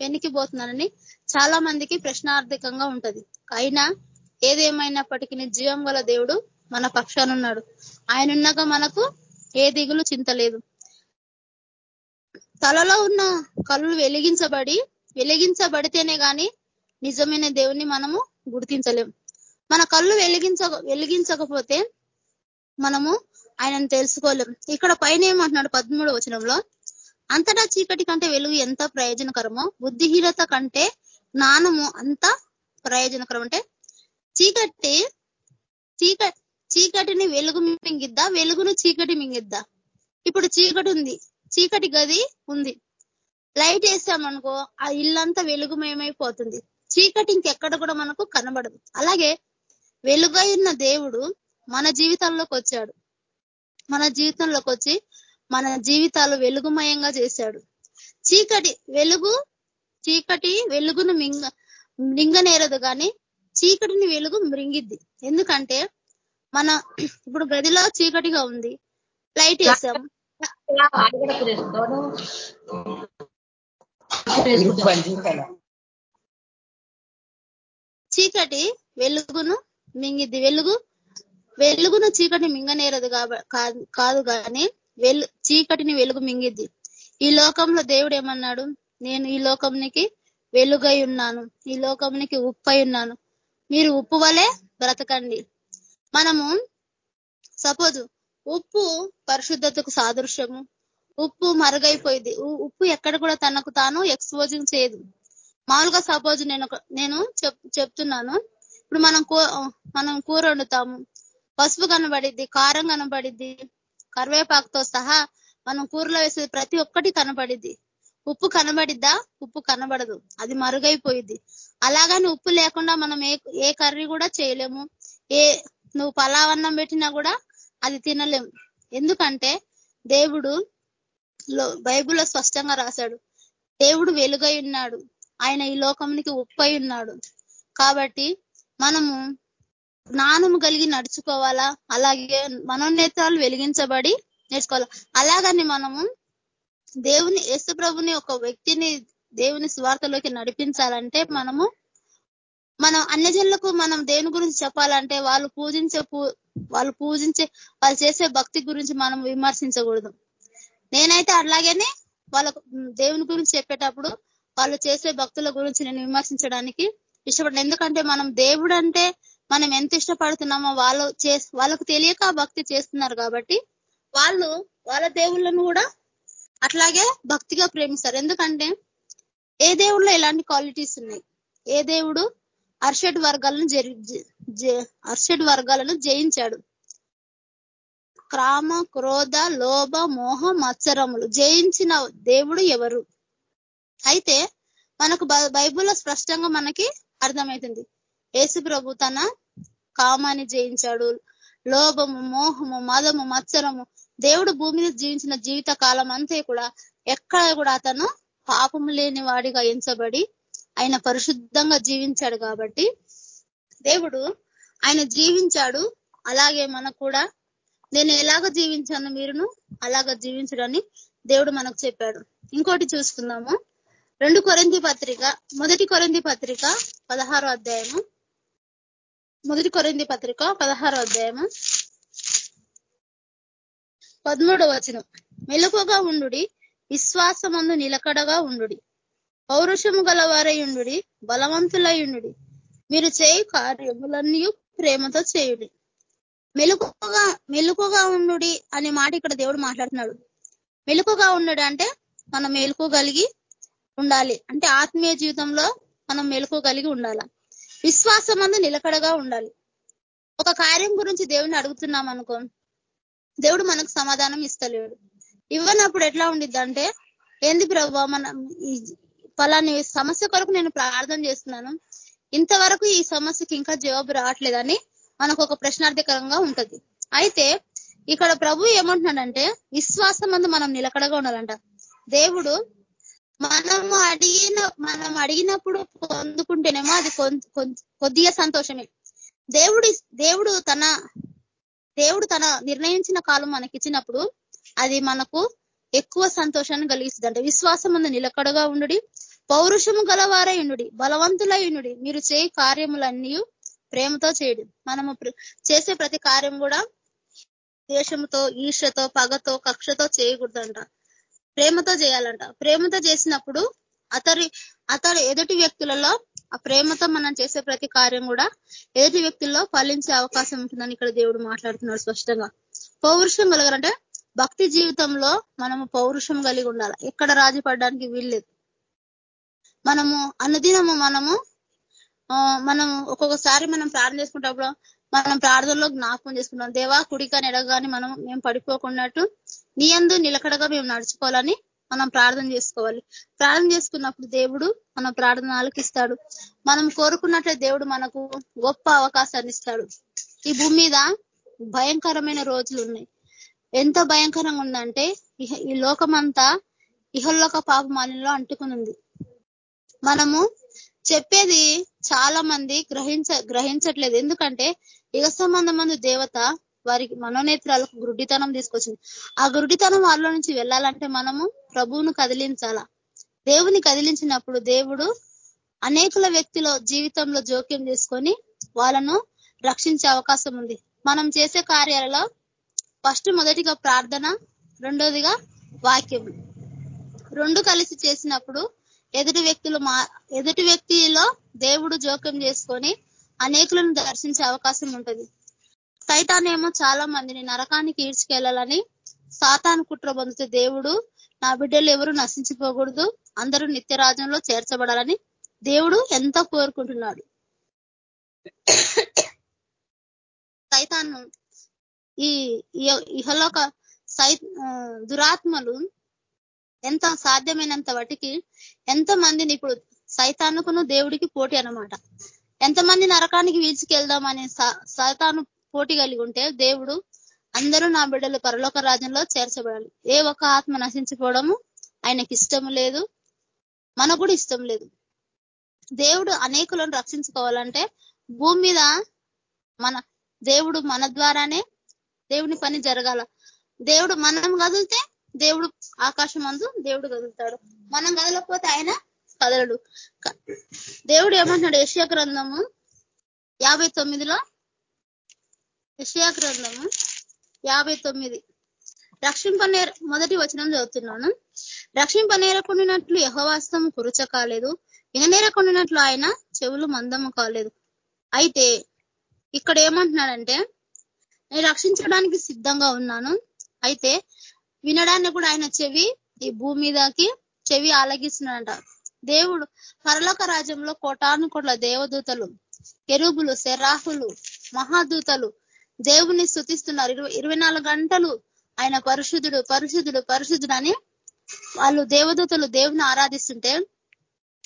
వెనికిపోతున్నానని చాలా మందికి ప్రశ్నార్థకంగా ఉంటది. అయినా ఏదేమైనప్పటికీ జీవం గల దేవుడు మన పక్షానున్నాడు ఆయన ఉన్నాక మనకు ఏ దిగులు చింతలేదు తలలో ఉన్న కళ్ళు వెలిగించబడి వెలిగించబడితేనే గాని నిజమైన దేవుణ్ణి మనము గుర్తించలేం. మన కళ్ళు వెలిగించ వెలిగించకపోతే మనము ఆయనను తెలుసుకోలేం. ఇక్కడ పైన ఏమంటున్నాడు పదమూడు వచనంలో? అంతటా చీకటి కంటే వెలుగు ఎంత ప్రయోజనకరమో బుద్ధిహీనత కంటే జ్ఞానము అంత ప్రయోజనకరం. అంటే చీకటి చీకటి చీకటిని వెలుగు మింగిద్దా వెలుగును చీకటి మింగిద్దా? ఇప్పుడు చీకటి ఉంది. చీకటి గది ఉంది. లైట్ వేసామనుకో ఆ ఇల్లంతా వెలుగుమయమైపోతుంది. చీకటి ఇంకెక్కడ కూడా మనకు కనబడదు. అలాగే వెలుగైన దేవుడు మన జీవితాల్లోకి వచ్చాడు. మన జీవితంలోకి వచ్చి మన జీవితాలు వెలుగుమయంగా చేశాడు. చీకటి వెలుగు చీకటి వెలుగును మింగ మింగనేరదు కానీ చీకటిని వెలుగు మృంగిద్ది. ఎందుకంటే మన ఇప్పుడు గదిలో చీకటిగా ఉంది. లైట్ వేసాం. చీకటి వెలుగును మింగిద్ది. వెలుగు వెలుగును చీకటిని మింగనేరదు కాదు కానీ వెలు చీకటిని వెలుగు మింగిద్ది. ఈ లోకంలో దేవుడు ఏమన్నాడు? నేను ఈ లోకంనికి వెలుగై ఉన్నాను. ఈ లోకంనికి ఉప్పై ఉన్నాను. మీరు ఉప్పు వలె బ్రతకండి. మనము సపోజ్ ఉప్పు పరిశుద్ధతకు సాదృశ్యము. ఉప్పు మరుగైపోయింది. ఉప్పు ఎక్కడ కూడా తనకు తాను ఎక్స్పోజింగ్ చేయదు. మామూలుగా సపోజ్ నేను నేను చెప్తున్నాను. ఇప్పుడు మనం మనం కూర వండుతాము. పసుపు కనబడిద్ది కారం కనబడిద్ది కరివేపాకుతో సహా మనం కూరలో వేసేది ప్రతి ఒక్కటి కనబడిద్ది. ఉప్పు కనబడిద్దా? ఉప్పు కనబడదు. అది మరుగైపోయిద్ది. అలాగని ఉప్పు లేకుండా మనం ఏ ఏ కర్రీ కూడా చేయలేము. ఏ నువ్వు పలావన్నం పెట్టినా కూడా అది తినలేము ఎందుకంటే దేవుడు బైబుల్లో స్పష్టంగా రాశాడు. దేవుడు వెలుగై ఉన్నాడు. ఆయన ఈ లోకమునికి ఉప్పై ఉన్నాడు. కాబట్టి మనము జ్ఞానము కలిగి నడుచుకోవాలా? అలాగే మనోనేత్రాలు వెలిగించబడి నేర్చుకోవాలా? అలాగని మనము దేవుని యేసు ప్రభుని ఒక వ్యక్తిని దేవుని స్వార్థలోకి నడిపించాలంటే మనము మనం అన్యజనులకు మనం దేవుని గురించి చెప్పాలంటే వాళ్ళు పూజించే వాళ్ళు పూజించే వాళ్ళు చేసే భక్తి గురించి మనం విమర్శించకూడదు. నేనైతే అలాగనే వాళ్ళకు దేవుని గురించి చెప్పేటప్పుడు వాళ్ళు చేసే భక్తుల గురించి నేను విమర్శించడానికి ఇష్టపడిన. ఎందుకంటే మనం దేవుడు అంటే మనం ఎంత ఇష్టపడుతున్నామో వాళ్ళు చే వాళ్ళకు తెలియక భక్తి చేస్తున్నారు కాబట్టి వాళ్ళు వాళ్ళ దేవుళ్ళను కూడా అట్లాగే భక్తిగా ప్రేమిస్తారు. ఎందుకంటే ఏ దేవుళ్ళో ఇలాంటి క్వాలిటీస్ ఉన్నాయి? ఏ దేవుడు అర్షడ్ వర్గాలను అర్షడ్ వర్గాలను జయించాడు. క్రామ క్రోధ లోభ మోహ మత్సరములు జయించిన దేవుడు ఎవరు? అయితే మనకు బైబుల్లో స్పష్టంగా మనకి అర్థమవుతుంది యేసు ప్రభు తన కామాన్ని జయించాడు. లోభము మోహము మదము మత్సరము దేవుడు భూమి మీద జీవించిన జీవిత కాలం అంతే కూడా ఎక్కడ కూడా అతను పాపము లేని వాడిగా ఎంచబడి ఆయన పరిశుద్ధంగా జీవించాడు కాబట్టి దేవుడు ఆయన జీవించాడు. అలాగే మనకు కూడా నేను ఎలాగ జీవించాను మీరును అలాగ జీవించడని దేవుడు మనకు చెప్పాడు. ఇంకోటి చూసుకుందాము. రెండు కొరంది పత్రిక మొదటి కొరంది పత్రిక పదహారో అధ్యాయము. మొదటి కొరంది పత్రిక పదహారో అధ్యాయము. పదమూడవ వచనం. మెలకుగా ఉండు విశ్వాసమందు నిలకడగా ఉండు పౌరుషము గలవారై ఉండు బలవంతులై ఉండు మీరు చేయు కార్యములన్నీ ప్రేమతో చేయుడి. మెలుకుగా మెలుకుగా ఉండు అనే మాట ఇక్కడ దేవుడు మాట్లాడుతున్నాడు. మెలుకుగా ఉండడు అంటే మనం మెలుకోగలిగి ఉండాలి. అంటే ఆత్మీయ జీవితంలో మనం మెలుకోగలిగి ఉండాల? విశ్వాసం అందు నిలకడగా ఉండాలి. ఒక కార్యం గురించి దేవుని అడుగుతున్నాం అనుకో దేవుడు మనకు సమాధానం ఇస్తలేడు. ఇవ్వనప్పుడు ఎట్లా ఉండిద్ది అంటే ఏంది ప్రభు మన పలాని సమస్య కొరకు నేను ప్రార్థన చేస్తున్నాను. ఇంతవరకు ఈ సమస్యకి ఇంకా జవాబు రావట్లేదని మనకు ఒక ప్రశ్నార్థకరంగా ఉంటది. అయితే ఇక్కడ ప్రభు ఏమంటున్నాడంటే విశ్వాసం మనం నిలకడగా ఉండాలంట. దేవుడు మనము అడిగిన మనం అడిగినప్పుడు పొందుకుంటేనేమో అది కొద్దిగా సంతోషమే. దేవుడి దేవుడు తన దేవుడు తన నిర్ణయించిన కాలం మనకి ఇచ్చినప్పుడు అది మనకు ఎక్కువ సంతోషాన్ని కలిగిస్తుంది అంటే విశ్వాసం అన్న నిలకడగా ఉండుడి పౌరుషము గలవారై ఉండు బలవంతులై ఉండు మీరు చేయి కార్యములన్నీ ప్రేమతో చేయడు. మనము చేసే ప్రతి కార్యం కూడా ద్వేషముతో ఈర్షతో పగతో కక్షతో చేయకూడదంట. ప్రేమతో చేయాలంట. ప్రేమతో చేసినప్పుడు అతడి అతడు ఎదుటి వ్యక్తులలో ఆ ప్రేమతో మనం చేసే ప్రతి కార్యం కూడా ఎదుటి వ్యక్తుల్లో ఫలించే అవకాశం ఉంటుందని ఇక్కడ దేవుడు మాట్లాడుతున్నాడు స్పష్టంగా. పౌరుషం కలగాలంటే భక్తి జీవితంలో మనము పౌరుషం కలిగి ఉండాలి. ఎక్కడ రాజీ పడడానికి వీల్లేదు. మనము అనుదినము మనము మనము ఒక్కొక్కసారి మనం ప్రార్థన చేసుకుంటప్పుడు మనం ప్రార్థనలో జ్ఞాపకం చేసుకుంటాం. దేవా కుడిగా నెడగాని మనం మేము పడిపోకున్నట్టు నీ అందు నిలకడగా మేము నడుచుకోవాలని మనం ప్రార్థన చేసుకోవాలి. ప్రార్థన చేసుకున్నప్పుడు దేవుడు మన ప్రార్థన ఆలకిస్తాడు మనం కోరుకున్నట్లే దేవుడు మనకు గొప్ప అవకాశాన్ని ఇస్తాడు. ఈ భూమి మీద భయంకరమైన రోజులు ఉన్నాయి. ఎంత భయంకరంగా ఉందంటే ఈ లోకమంతా ఇహల్లోక పాపమాలంలో అంటుకునుంది మనము చెప్పేది చాలా మంది గ్రహించ గ్రహించట్లేదు. ఎందుకంటే యుగ సంబంధం దేవత వారికి మనోనేత్రాలకు గురుడితనం తీసుకొచ్చింది. ఆ గురుడితనం వాళ్ళ నుంచి వెళ్ళాలంటే మనము ప్రభువును కదిలించాలా? దేవుని కదిలించినప్పుడు దేవుడు అనేకుల వ్యక్తిలో జీవితంలో జోక్యం చేసుకొని వాళ్ళను రక్షించే అవకాశం ఉంది. మనం చేసే కార్యాలలో ఫస్ట్ మొదటిగా ప్రార్థన రెండోదిగా వాక్యం. రెండు కలిసి చేసినప్పుడు ఎదుటి వ్యక్తులు మా ఎదుటి వ్యక్తిలో దేవుడు జోక్యం చేసుకొని అనేకులను దర్శించే అవకాశం ఉంటుంది. సైతానేమో చాలా మందిని నరకానికి ఈడ్చుకెళ్ళాలని సాతాను కుట్ర పొందితే దేవుడు నా బిడ్డలు ఎవరు నశించిపోకూడదు అందరూ నిత్యరాజ్యంలో చేర్చబడాలని దేవుడు ఎంత కోరుకుంటున్నాడు. సైతాను ఈ ఇహలోక సై దురాత్మలు ఎంత సాధ్యమైనంత వాటికి ఎంత మందిని ఇప్పుడు సైతానుకును దేవుడికి పోటీ అనమాట ఎంతమంది నరకానికి వీల్చుకెళ్దామని సైతాను పోటీ కలిగి ఉంటే దేవుడు అందరూ నా బిడ్డలు పరలోక రాజ్యంలో చేర్చబడాలి. ఏ ఒక్క ఆత్మ నశించిపోవడము ఆయనకి ఇష్టం లేదు. మనకు కూడా ఇష్టం లేదు. దేవుడు అనేకులను రక్షించుకోవాలంటే భూమి మీద మన దేవుడు మన ద్వారానే దేవుని పని జరగాల. దేవుడు మనం కదిలితే దేవుడు ఆకాశం అందు దేవుడు కదులుతాడు. మనం కదలకపోతే ఆయన కదలడు. దేవుడు ఏమంటున్నాడు యశ్య గ్రంథము యాభై తొమ్మిదిలో? యష్యా గ్రంథము యాభై తొమ్మిది. రక్షింపనేర మొదటి వచనం చదువుతున్నాను. రక్షింపనేరకుండినట్లు యహవాస్తము కురుచ కాలేదు. విననేరకుండినట్లు ఆయన చెవులు మందము కాలేదు. అయితే ఇక్కడ ఏమంటున్నాడంటే నేను రక్షించడానికి సిద్ధంగా ఉన్నాను. అయితే వినడాన్ని కూడా ఆయన చెవి ఈ భూమి మీదకి చెవి ఆలగిస్తున్నాడంట. దేవుడు పరలోక రాజ్యంలో కోటాను కోట్ల దేవదూతలు కెరుబులు శరాహులు మహాదూతలు దేవుని స్థుతిస్తున్నారు ఇరవై గంటలు ఆయన పరిశుద్ధుడు పరిశుద్ధుడు పరిశుద్ధుడు అని వాళ్ళు దేవదూతలు దేవుని ఆరాధిస్తుంటే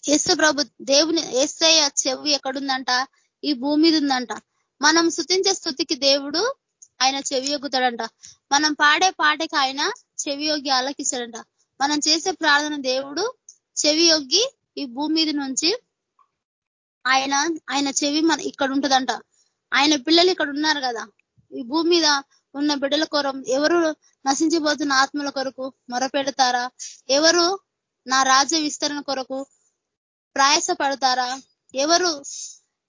యేసు ప్రభు దేవుని ఏసయ్య చెవి ఎక్కడుందంట? ఈ భూమి మీద ఉందంట. మనం స్థుతించే స్థుతికి దేవుడు ఆయన చెవి యొగ్గుతాడంట మనం పాడే పాటకి ఆయన చెవి యొగ్గి ఆలకిస్తాడంట. మనం చేసే ప్రార్థన దేవుడు చెవి యొగ్గి ఈ భూమి మీద నుంచి ఆయన ఆయన చెవి మన ఇక్కడ ఉంటదంట. ఆయన పిల్లలు ఇక్కడ ఉన్నారు కదా. ఈ భూమి మీద ఉన్న బిడ్డల కొరం ఎవరు నశించిపోతున్న ఆత్మల కొరకు మొరపెడతారా? ఎవరు నా రాజ్య విస్తరణ కొరకు ప్రయాస పడతారా ఎవరు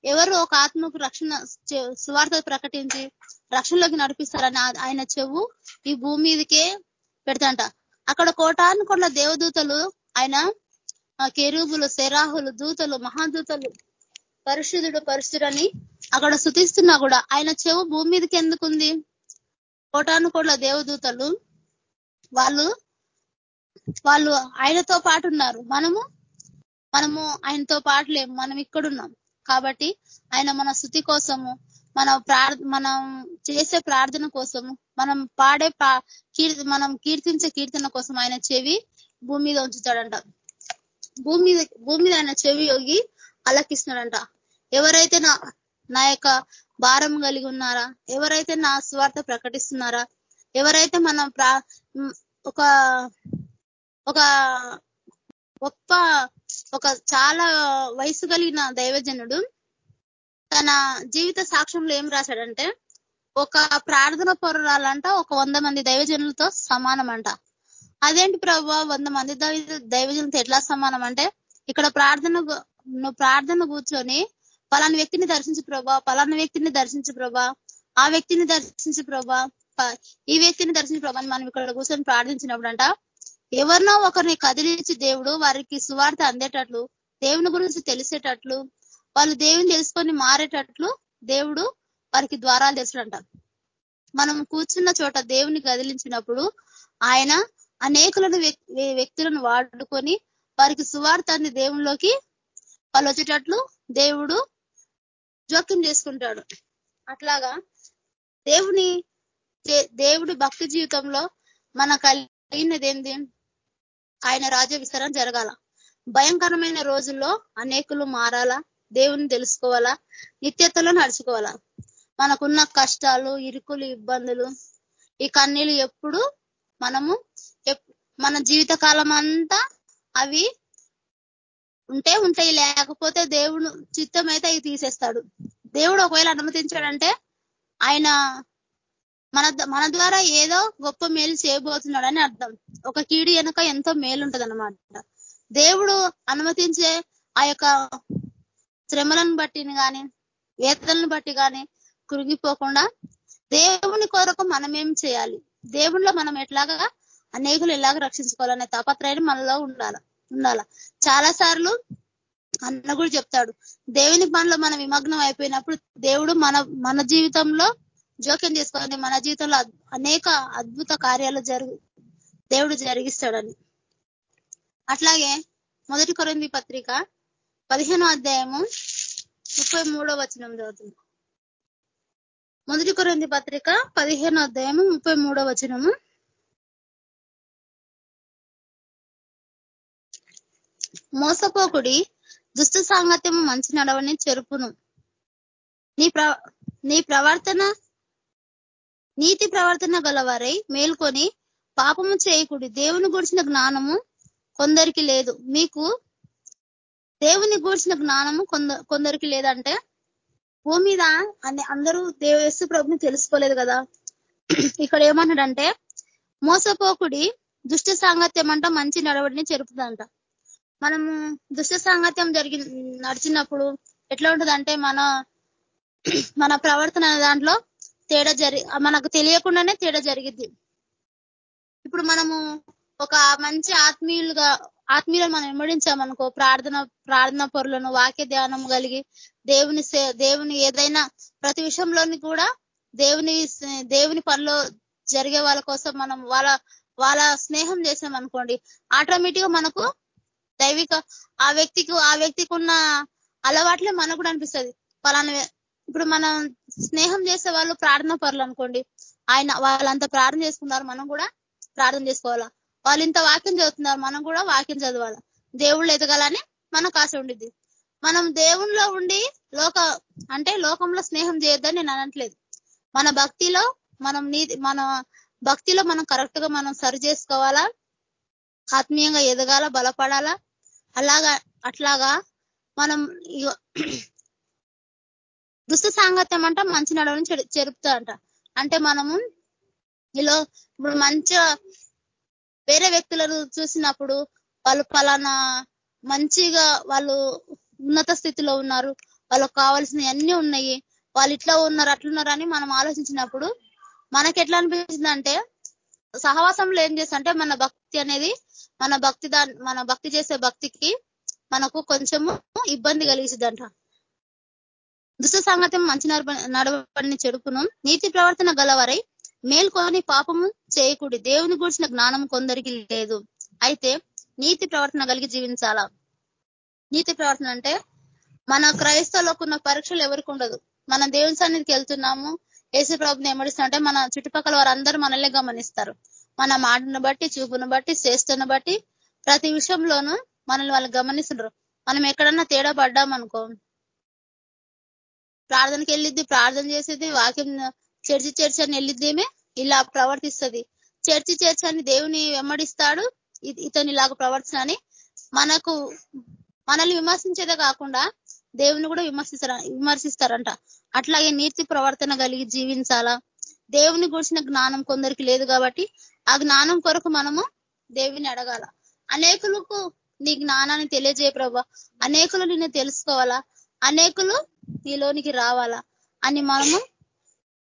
ఎవరు ఒక ఆత్మకు రక్షణ సువార్త ప్రకటించి రక్షణలోకి నడిపిస్తారని ఆయన చెవు ఈ భూమి మీదకే పెడతాంట. అక్కడ కోటాను కొన్న దేవదూతలు ఆయన కెరూబులు సెరాహులు దూతలు మహాదూతలు పరిశుద్ధుడు పరిశుద్ధుడని అక్కడ శుతిస్తున్నా కూడా ఆయన చెవు భూమి మీదకి ఎందుకుంది కోటాను కోట్ల దేవదూతలు వాళ్ళు వాళ్ళు ఆయనతో పాటు ఉన్నారు. మనము మనము ఆయనతో పాటు లేము. మనం ఇక్కడున్నాం కాబట్టి ఆయన మన శృతి కోసము మన మనం చేసే ప్రార్థన కోసము మనం పాడే మనం కీర్తించే కీర్తన కోసం ఆయన చెవి భూమి మీద ఉంచుతాడంట. భూమి మీద భూమి మీద ఆయన చెవి యోగి అలకిస్తున్నాడంట ఎవరైతే నా నా యొక్క భారం కలిగి ఉన్నారా? ఎవరైతే నా స్వార్థ ప్రకటిస్తున్నారా? ఎవరైతే మనం ఒక ఒక గొప్ప ఒక చాలా వయసు కలిగిన దైవజనుడు తన జీవిత సాక్ష్యంలో ఏం రాశాడంటే ఒక ప్రార్థన పొరరాలంట ఒక వంద మంది దైవజనులతో సమానం అంట అదేంటి ప్రభు వంద మంది దైవజనులతో ఎట్లా సమానం అంటే ఇక్కడ ప్రార్థన నువ్వు ప్రార్థన కూర్చొని పలానా వ్యక్తిని దర్శించు ప్రభా పలానా వ్యక్తిని దర్శించు ప్రభా ఆ వ్యక్తిని దర్శించు ప్రభా ఈ వ్యక్తిని దర్శించు ప్రభా మనం ఇక్కడ కూర్చొని ప్రార్థించినప్పుడు అంట ఎవరినో ఒకరిని కదిలించి దేవుడు వారికి సువార్త అందేటట్లు దేవుని గురించి తెలిసేటట్లు వాళ్ళు దేవుని తెలుసుకొని మారేటట్లు దేవుడు వారికి ద్వారాలు తెచ్చడంట. మనం కూర్చున్న చోట దేవుని కదిలించినప్పుడు ఆయన అనేకులను వ్యక్తులను వాడుకొని వారికి సువార్తాన్ని దేవునిలోకి వాళ్ళు వచ్చేటట్లు దేవుడు జోక్యం చేసుకుంటాడు. అట్లాగా దేవుని దేవుడి భక్తి జీవితంలో మన కలిగినది ఏంది ఆయన రాజ్య విస్తరణ జరగాల. భయంకరమైన రోజుల్లో అనేకులు మారాలా? దేవుని తెలుసుకోవాలా? నిత్యతలో నడుచుకోవాలా? మనకున్న కష్టాలు ఇరుకులు ఇబ్బందులు ఈ కన్నీళ్ళు ఎప్పుడు మనము మన జీవిత కాలం అంతా అవి ఉంటే ఉంటాయి లేకపోతే దేవుడు చిత్తం అయితే అవి తీసేస్తాడు. దేవుడు ఒకవేళ అనుమతించాడంటే ఆయన మన మన ద్వారా ఏదో గొప్ప మేలు చేయబోతున్నాడని అర్థం. ఒక కీడి వెనుక ఎంతో మేలు ఉంటదన్నమాట దేవుడు అనుమతించే ఆ యొక్క శ్రమలను బట్టిని కానీ వేతలను బట్టి కానీ కురిగిపోకుండా దేవుని కొరకు మనమేం చేయాలి? దేవుణ్ణిలో మనం ఎట్లాగా అనేకులు ఎలాగ రక్షించుకోవాలనే తాపత్రయం మనలో ఉండాలి. ఉండాల? చాలా సార్లు అన్న కూడా చెప్తాడు దేవుని పనిలో మనం విమగ్నం అయిపోయినప్పుడు దేవుడు మన మన జీవితంలో జోక్యం చేసుకొని మన జీవితంలో అనేక అద్భుత కార్యాలు జరుగు దేవుడు జరిగిస్తాడని. అట్లాగే మొదటి కొరంది పత్రిక పదిహేనో అధ్యాయము ముప్పై మూడో వచనం చదువుతుంది మొదటి కొరంది పత్రిక పదిహేనో అధ్యాయము ముప్పై మూడో వచనము మోసపోకుడి దుష్ట సాంగత్యము మంచి నడవని చెరుపును. నీ ప్ర నీ ప్రవర్తన నీతి ప్రవర్తన గలవారై మేల్కొని పాపము చేయకుడి. దేవుని గుడిచిన జ్ఞానము కొందరికి లేదు. మీకు దేవుని గూర్చిన జ్ఞానము కొందరికి లేదంటే భూమి మీద అందరూ దేవేశ్వ ప్రభుని తెలుసుకోలేదు కదా. ఇక్కడ ఏమన్నాడంటే మోసపోకుడి దుష్ట సాంగత్యం అంట మంచి నడవడిని చెరుపుదంట. మనము దుష్ట సాంగత్యం జరిగి నడిచినప్పుడు ఎట్లా ఉంటుందంటే మన మన ప్రవర్తన దాంట్లో తేడా జరి మనకు తెలియకుండానే తేడా జరిగిద్ది. ఇప్పుడు మనము ఒక మంచి ఆత్మీయులుగా ఆత్మీయులను మనం వెంబడించామనుకో ప్రార్థన ప్రార్థన పొరులను వాక్య ధ్యానం కలిగి దేవుని దేవుని ఏదైనా ప్రతి విషయంలోని కూడా దేవుని దేవుని పనిలో జరిగే వాళ్ళ కోసం మనం వాళ్ళ వాళ్ళ స్నేహం చేసాం అనుకోండి ఆటోమేటిక్గా మనకు దైవిక ఆ వ్యక్తికి ఆ వ్యక్తికి ఉన్న అలవాట్లే మనకు కూడా అనిపిస్తుంది. పలానా ఇప్పుడు మనం స్నేహం చేసే వాళ్ళు ప్రార్థన పరులు అనుకోండి. ఆయన వాళ్ళంతా ప్రార్థన చేసుకున్నారు మనం కూడా ప్రార్థన చేసుకోవాలా? వాళ్ళు ఇంత వాక్యం చదువుతున్నారు మనం కూడా వాక్యం చదవాలి? దేవుళ్ళు ఎదగాలని మనకు ఆశ ఉండిద్ది. మనం దేవుణ్ణిలో ఉండి లోక అంటే లోకంలో స్నేహం చేయొద్దని నేను అనట్లేదు. మన భక్తిలో మనం నీతి మన భక్తిలో మనం కరెక్ట్గా మనం సరి చేసుకోవాలా? ఆత్మీయంగా ఎదగాల? బలపడాలా? అలాగా అట్లాగా మనం దుస్థ సాంగత్యం అంట మంచి నడవని చెరుపుతారంట. అంటే మనము ఇలా ఇప్పుడు మంచి వేరే వ్యక్తులను చూసినప్పుడు వాళ్ళు పలానా మంచిగా వాళ్ళు ఉన్నత స్థితిలో ఉన్నారు వాళ్ళకు కావాల్సినవి అన్ని ఉన్నాయి వాళ్ళు ఇట్లా ఉన్నారు అట్లున్నారని మనం ఆలోచించినప్పుడు మనకి ఎట్లా అనిపిస్తుంది అంటే సహవాసంలో ఏం చేస్తుంటే మన భక్తి అనేది మన భక్తి దా మన భక్తి చేసే భక్తికి మనకు కొంచెము ఇబ్బంది కలిగిస్తుందంట. దుష్ట సంగతి మంచి నడవడిని చెడుపును నీతి ప్రవర్తన గలవరై మేల్కొని పాపము చేయకూడి దేవుని గురించిన జ్ఞానం కొందరికి లేదు. అయితే నీతి ప్రవర్తన కలిగి జీవించాలా? నీతి ప్రవర్తన అంటే మన క్రైస్తవులకు ఉన్న పరీక్షలు ఎవరికి ఉండదు. మన దేవుని సన్నిధికి వెళ్తున్నాము ఏసీ ప్రభుని ఎమడిస్తుంటే మన చుట్టుపక్కల వారందరూ మనల్ని గమనిస్తారు. మన మాటను బట్టి చూపును బట్టి శ్రేష్టను బట్టి ప్రతి విషయంలోనూ మనల్ని వాళ్ళు గమనిస్తుండ్రు. మనం ఎక్కడన్నా తేడా పడ్డామనుకో ప్రార్థనకి వెళ్ళిద్ది ప్రార్థన చేసేది వాక్యం చర్చి చర్చి అని వెళ్ళిద్దేమే ఇలా ప్రవర్తిస్తుంది. చర్చి చర్చి అని దేవుని వెంబడిస్తాడు ఇతని ఇలాగ ప్రవర్తన అని మనకు మనల్ని విమర్శించేదే కాకుండా దేవుని కూడా విమర్శిస్తార విమర్శిస్తారంట. అట్లాగే నీతి ప్రవర్తన కలిగి జీవించాలా? దేవుని గురించిన జ్ఞానం కొందరికి లేదు కాబట్టి ఆ జ్ఞానం కొరకు మనము దేవుని అడగాల. అనేకులకు నీ జ్ఞానాన్ని తెలియజేయ ప్రభా. అనేకులు నిన్ను తెలుసుకోవాలా? అనేకులు నీలోనికి రావాలా? అని మనము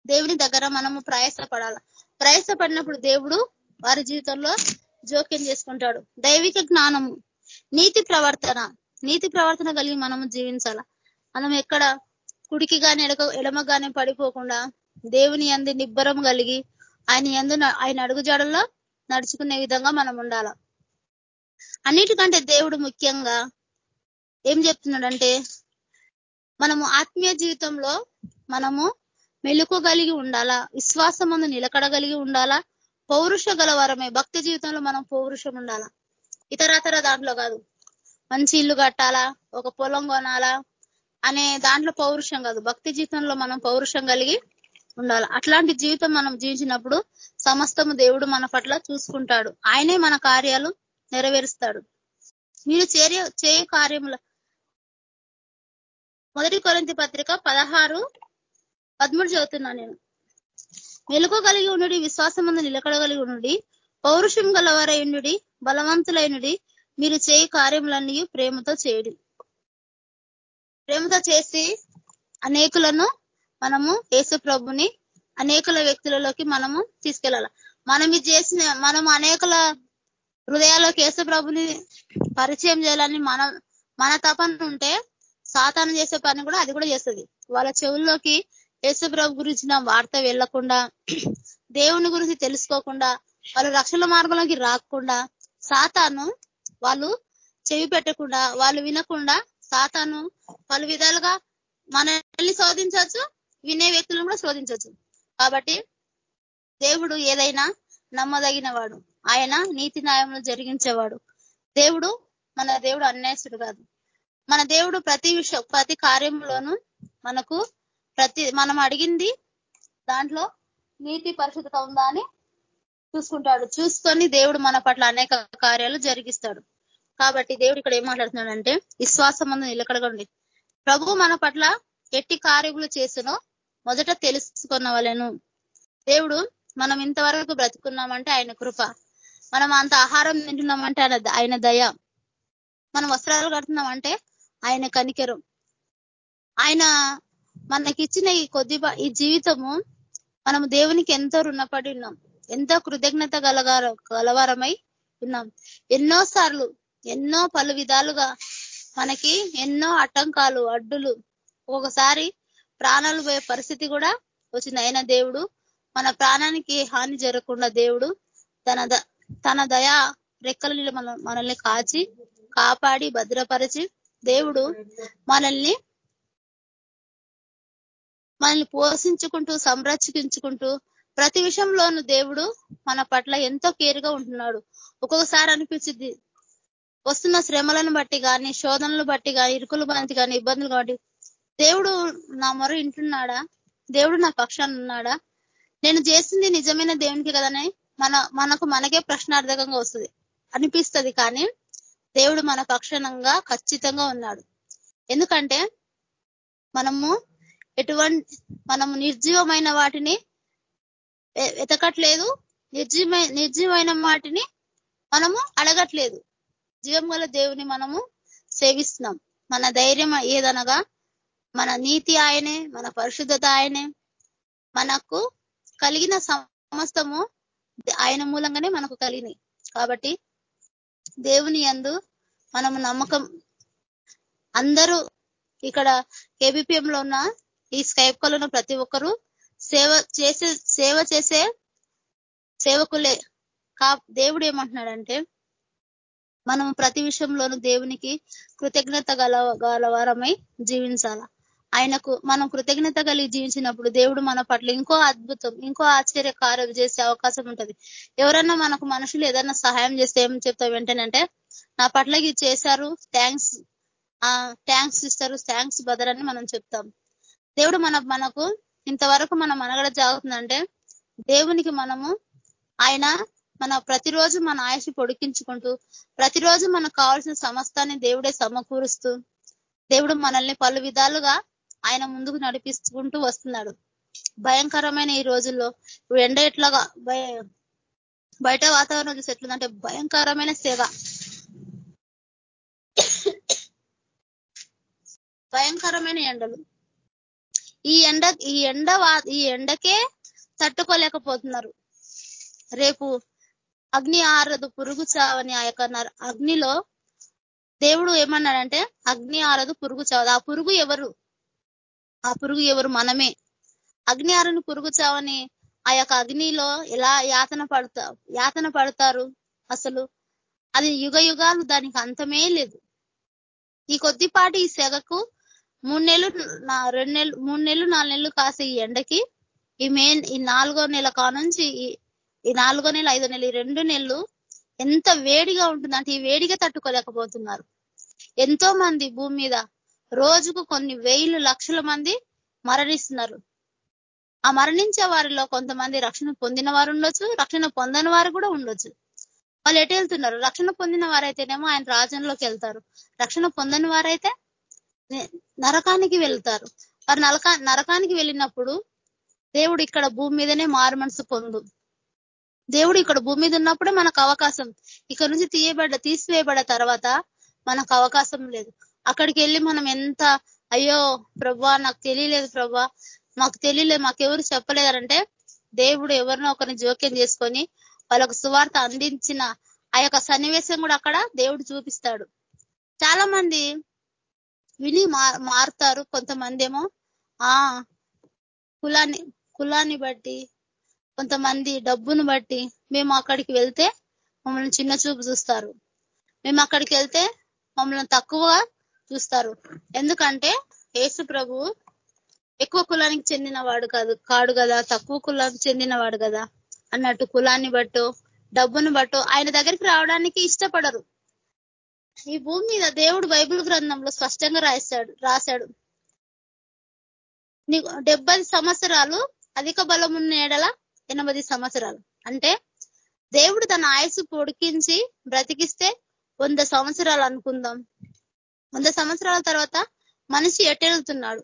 దేవుని దగ్గర మనము ప్రయాసపడాల. ప్రయాసపడినప్పుడు దేవుడు వారి జీవితంలో జోక్యం చేసుకుంటాడు. దైవిక జ్ఞానము నీతి ప్రవర్తన నీతి ప్రవర్తన కలిగి మనము జీవించాల. మనం ఎక్కడ కుడికి కానీ ఎడక ఎడమ కానీ పడిపోకుండా దేవుని అంది నిబ్బరం కలిగి ఆయన ఎందు ఆయన అడుగుజాడల్లో నడుచుకునే విధంగా మనం ఉండాల. అన్నిటికంటే దేవుడు ముఖ్యంగా ఏం చెప్తున్నాడంటే మనము ఆత్మీయ జీవితంలో మనము మెలుకోగలిగి ఉండాలా విశ్వాసం నిలకడగలిగి ఉండాలా పౌరుష గలవరమే భక్తి జీవితంలో మనం పౌరుషం ఉండాలా. ఇతరతర దాంట్లో కాదు. మంచి ఇల్లు కట్టాలా ఒక పొలం కొనాలా అనే దాంట్లో పౌరుషం కాదు. భక్తి జీవితంలో మనం పౌరుషం కలిగి ఉండాలి. అట్లాంటి జీవితం మనం జీవించినప్పుడు సమస్తము దేవుడు మన పట్ల చూసుకుంటాడు. ఆయనే మన కార్యాలు నెరవేరుస్తాడు. మీరు చేరే చేయ కార్యముల మొదటి కొరంతి పత్రిక పదహారు పదమూడు చదువుతున్నా నేను. మెలుకోగలిగి ఉండి విశ్వాసం ముందు నిలకడగలిగి ఉండి పౌరుషం గలవారైండు బలవంతులైనడి మీరు చేయి కార్యములన్నీ ప్రేమతో చేయడి. ప్రేమతో చేసి అనేకులను మనము యేసు ప్రభుని అనేకుల వ్యక్తులలోకి మనము తీసుకెళ్ళాల? మనం ఇది చేసిన మనం అనేకుల హృదయాల్లోకి యేసు ప్రభుని పరిచయం చేయాలని మన మన తపన ఉంటే సాతాను చేసే పని కూడా అది కూడా చేస్తుంది. వాళ్ళ చెవుల్లోకి యేసు ప్రభు గురించిన వార్త వెళ్ళకుండా దేవుని గురించి తెలుసుకోకుండా వాళ్ళు రక్షణ మార్గంలోకి రాకుండా సాతాను వాళ్ళు చెవి పెట్టకుండా వాళ్ళు వినకుండా సాతాను పలు విధాలుగా మనల్ని శోధించవచ్చు వినే వ్యక్తులను కూడా శోధించవచ్చు కాబట్టి దేవుడు ఏదైనా నమ్మదగిన వాడు ఆయన నీతి న్యాయంలో జరిగించేవాడు. దేవుడు మన దేవుడు అన్యాయసుడు కాదు. మన దేవుడు ప్రతి విషయం ప్రతి కార్యంలోనూ మనకు ప్రతి మనం అడిగింది దాంట్లో నీతి పరిశుద్ధత ఉందా అని చూసుకుంటాడు. చూసుకొని దేవుడు మన పట్ల అనేక కార్యాలు జరిగిస్తాడు. కాబట్టి దేవుడు ఇక్కడ ఏం మాట్లాడుతున్నాడంటే విశ్వాసం అందు నిలకడగండి. ప్రభు మన పట్ల ఎట్టి కార్యములు చేసినో మొదట తెలుసుకున్న వాళ్ళను. దేవుడు మనం ఇంతవరకు బ్రతుకున్నామంటే ఆయన కృప. మనం అంత ఆహారం తింటున్నామంటే ఆయన ఆయన దయ. మనం వస్త్రాలు కడుతున్నామంటే ఆయన కనికెరం. ఆయన మనకిచ్చిన ఈ కొద్ది ఈ జీవితము మనము దేవునికి ఎంతో రుణపడి ఉన్నాం. ఎంతో కృతజ్ఞత గలగార గలవారమై ఉన్నాం. ఎన్నో సార్లు ఎన్నో పలు విధాలుగా మనకి ఎన్నో ఆటంకాలు అడ్డులు. ఒకసారి ప్రాణాలు పోయే పరిస్థితి కూడా వచ్చింది. అయిన దేవుడు మన ప్రాణానికి హాని జరగకుండా దేవుడు తన తన దయా రెక్కల మనల్ని కాచి కాపాడి భద్రపరిచి దేవుడు మనల్ని మనల్ని పోషించుకుంటూ సంరక్షించుకుంటూ ప్రతి విషయంలోనూ దేవుడు మన పట్ల ఎంతో కేర్గా ఉంటున్నాడు. ఒక్కొక్కసారి అనిపించింది వస్తున్న శ్రమలను బట్టి కానీ శోధనలు బట్టి కానీ ఇరుకులు బట్టి కానీ ఇబ్బందులు కాబట్టి దేవుడు నా మొర ఇంటున్నాడా దేవుడు నా పక్షాన్ని ఉన్నాడా? నేను చేసింది నిజమైన దేవునికి కదనే మన మనకు మనకే ప్రశ్నార్థకంగా వస్తుంది. అనిపిస్తుంది కానీ దేవుడు మన పక్షణంగా ఖచ్చితంగా ఉన్నాడు. ఎందుకంటే మనము ఎటువంటి మనము నిర్జీవమైన వాటిని వెతకట్లేదు. నిర్జీవమైన నిర్జీవమైన వాటిని మనము అడగట్లేదు. జీవం దేవుని మనము సేవిస్తున్నాం. మన ధైర్యం ఏదనగా మన నీతి ఆయనే మన పరిశుద్ధత ఆయనే. మనకు కలిగిన సమస్తము ఆయన మూలంగానే మనకు కలిగినాయి. కాబట్టి దేవుని అందు మనము నమ్మకం. అందరూ ఇక్కడ కేబిపిఎం లో ఉన్న ఈ స్కైప్ కాల్ ఉన్న ప్రతి ఒక్కరూ సేవ చేసే సేవ చేసే సేవకులే. కా దేవుడు ఏమంటున్నాడంటే మనం ప్రతి విషయంలోనూ దేవునికి కృతజ్ఞత గల గలవారమై జీవించాల? ఆయనకు మనం కృతజ్ఞత కలిగి జీవించినప్పుడు దేవుడు మన పట్ల ఇంకో అద్భుతం ఇంకో ఆశ్చర్య కార్యం చేసే అవకాశం ఉంటుంది. ఎవరన్నా మనకు మనుషులు ఏదన్నా సహాయం చేస్తే ఏం చెప్తా వెంటనంటే నా పట్ల ఇది చేశారు థ్యాంక్స్ థ్యాంక్స్ ఇస్తారు థ్యాంక్స్ బదర్ అని మనం చెప్తాం. దేవుడు మన మనకు ఇంతవరకు మనం మనగడ జాగుతుందంటే దేవునికి మనము ఆయన మన ప్రతిరోజు మన ఆయుష్ పొడికించుకుంటూ ప్రతిరోజు మనకు కావాల్సిన సమస్తాన్ని దేవుడే సమకూరుస్తూ దేవుడు మనల్ని పలు విధాలుగా ఆయన ముందుకు నడిపిస్తుంటూ వస్తున్నాడు. భయంకరమైన ఈ రోజుల్లో ఇప్పుడు ఎండ ఎట్లాగా బయట వాతావరణం చూసి ఎట్లుందంటే భయంకరమైన సేవ. భయంకరమైన ఎండలు. ఈ ఎండ ఈ ఎండ ఈ ఎండకే తట్టుకోలేకపోతున్నారు. రేపు అగ్ని ఆరదు పురుగు చావని ఆ యొక్క అగ్నిలో దేవుడు ఏమన్నాడంటే అగ్ని ఆరదు పురుగు చావదు. ఆ పురుగు ఎవరు? ఆ పురుగు ఎవరు మనమే. అగ్ని ఆరని పురుగు చావని ఆ యొక్క అగ్నిలో ఎలా యాతన పడతా యాతన పడతారు అసలు? అది యుగ యుగాలు దానికి అంతమే లేదు. ఈ కొద్దిపాటి ఈ సెగకు మూడు నెలలు రెండు నెలలు మూడు నెలలు నాలుగు నెలలు కాసే ఈ ఎండకి ఈ మెయిన్ ఈ నాలుగో నెల కానుంచి ఈ నాలుగో నెల ఐదో నెల ఈ రెండు నెలలు ఎంత వేడిగా ఉంటుందంటే ఈ వేడిగా తట్టుకోలేకపోతున్నారు. ఎంతో మంది భూమి మీద రోజుకు కొన్ని వేలు లక్షల మంది మరణిస్తున్నారు. ఆ మరణించే వారిలో కొంతమంది రక్షణ పొందిన వారు ఉండొచ్చు రక్షణ పొందని వారు కూడా ఉండొచ్చు. వాళ్ళు ఎటు వెళ్తున్నారు? రక్షణ పొందిన వారైతేనేమో ఆయన రాజ్యంలోకి వెళ్తారు. రక్షణ పొందని వారైతే నరకానికి వెళ్తారు. వారు నరకా నరకానికి వెళ్ళినప్పుడు దేవుడు ఇక్కడ భూమి మీదనే మారు మనసు పొందు. దేవుడు ఇక్కడ భూమి మీద ఉన్నప్పుడే మనకు అవకాశం. ఇక్కడ నుంచి తీయబడ్డ తీసివేయబడ్డ తర్వాత మనకు అవకాశం లేదు. అక్కడికి వెళ్ళి మనం ఎంత అయ్యో ప్రభా నాకు తెలియలేదు ప్రభా మాకు తెలియలేదు మాకెవరు చెప్పలేదంటే దేవుడు ఎవరినో ఒకరిని జోక్యం చేసుకొని వాళ్ళకు సువార్త అందించిన ఆ యొక్క సన్నివేశం కూడా అక్కడ దేవుడు చూపిస్తాడు. చాలా మంది విని మారుతారు కొంతమంది ఏమో ఆ కులాన్ని కులాన్ని బట్టి కొంతమంది డబ్బును బట్టి మేము అక్కడికి వెళ్తే మమ్మల్ని చిన్న చూపు చూస్తారు. మేము అక్కడికి వెళ్తే మమ్మల్ని తక్కువగా చూస్తారు. ఎందుకంటే యేసు ప్రభు ఎక్కువ కులానికి చెందినవాడు కాదు కాడు కదా తక్కువ కులానికి చెందినవాడు కదా అన్నట్టు కులాన్ని బట్టో డబ్బును బట్టో ఆయన దగ్గరికి రావడానికి ఇష్టపడరు. ఈ భూమి మీద దేవుడు బైబిల్ గ్రంథంలో స్పష్టంగా రాశాడు రాశాడు. నీకు డెబ్బై సంవత్సరాలు అధిక బలం ఉన్న ఏడల ఎనభై సంవత్సరాలు. అంటే దేవుడు తన ఆయుసు పొడికించి బ్రతికిస్తే వంద సంవత్సరాలు అనుకుందాం. వంద సంవత్సరాల తర్వాత మనిషి ఎటెళ్తున్నాడు?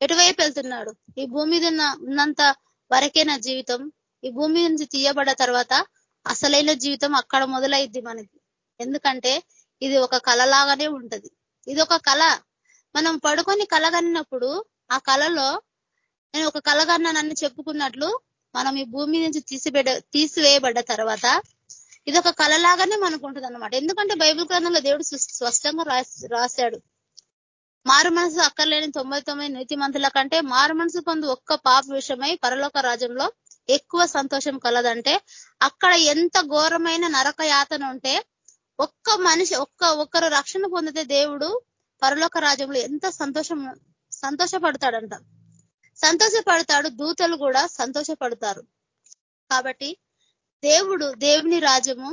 ఎటువైపు వెళ్తున్నాడు? ఈ భూమి మీద ఉన్నంత వరకే నా జీవితం. ఈ భూమి నుంచి తీయబడ్డ తర్వాత అసలైన జీవితం అక్కడ మొదలైద్ది మనకి. ఎందుకంటే ఇది ఒక కళలాగానే ఉంటది. ఇది ఒక కళ. మనం పడుకొని కలగన్నప్పుడు ఆ కళలో నేను ఒక కలగన్నానని చెప్పుకున్నట్లు మనం ఈ భూమి నుంచి తీసిబెడ తీసివేయబడ్డ తర్వాత ఇది ఒక కళలాగానే మనకు ఉంటుంది అనమాట ఎందుకంటే బైబిల్ గ్రంథంలో దేవుడు స్పష్టంగా రాశాడు. మారు మనసు అక్కర్లేని తొంభై తొమ్మిది నీతి మంతుల కంటే మారు మనసు పొందు ఒక్క పాప విషయమై పరలోక రాజ్యంలో ఎక్కువ సంతోషం కలదంటే అక్కడ ఎంత ఘోరమైన నరక యాతన ఉంటే ఒక్క మనిషి ఒక్క ఒక్కరు రక్షణ పొందితే దేవుడు పరలోక రాజ్యంలో ఎంత సంతోషం సంతోషపడతాడంట. సంతోషపడతాడు దూతలు కూడా సంతోషపడతారు. కాబట్టి దేవుడు దేవుని రాజ్యము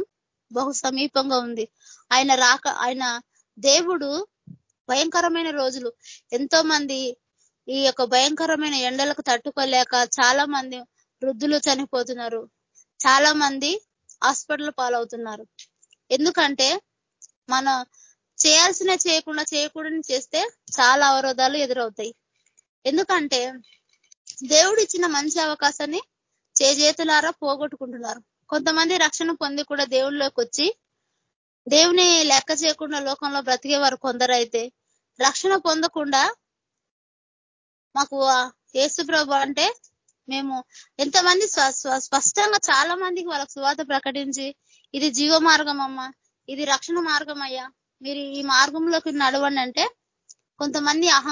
బహు సమీపంగా ఉంది. ఆయన రాక ఆయన దేవుడు భయంకరమైన రోజులు. ఎంతో మంది ఈ యొక్క భయంకరమైన ఎండలకు తట్టుకోలేక చాలా మంది వృద్ధులు చనిపోతున్నారు. చాలా మంది హాస్పిటల్ పాలవుతున్నారు. ఎందుకంటే మన చేయాల్సిన చేయకుండా చేయకూడని చేస్తే చాలా అవరోధాలు ఎదురవుతాయి. ఎందుకంటే దేవుడు ఇచ్చిన మంచి అవకాశాన్ని చేజేతులారా పోగొట్టుకుంటున్నారు. కొంతమంది రక్షణ పొంది కూడా దేవుళ్ళలోకి వచ్చి దేవుని లెక్క చేయకుండా లోకంలో బ్రతికే వారు కొందరైతే రక్షణ పొందకుండా మాకు యేసు ప్రభు అంటే మేము ఎంతమంది స్పష్టంగా చాలా మందికి వాళ్ళకు సువాత ప్రకటించి ఇది జీవ మార్గం అమ్మా ఇది రక్షణ మార్గం అయ్యా మీరు ఈ మార్గంలోకి నడవండి అంటే కొంతమంది అహ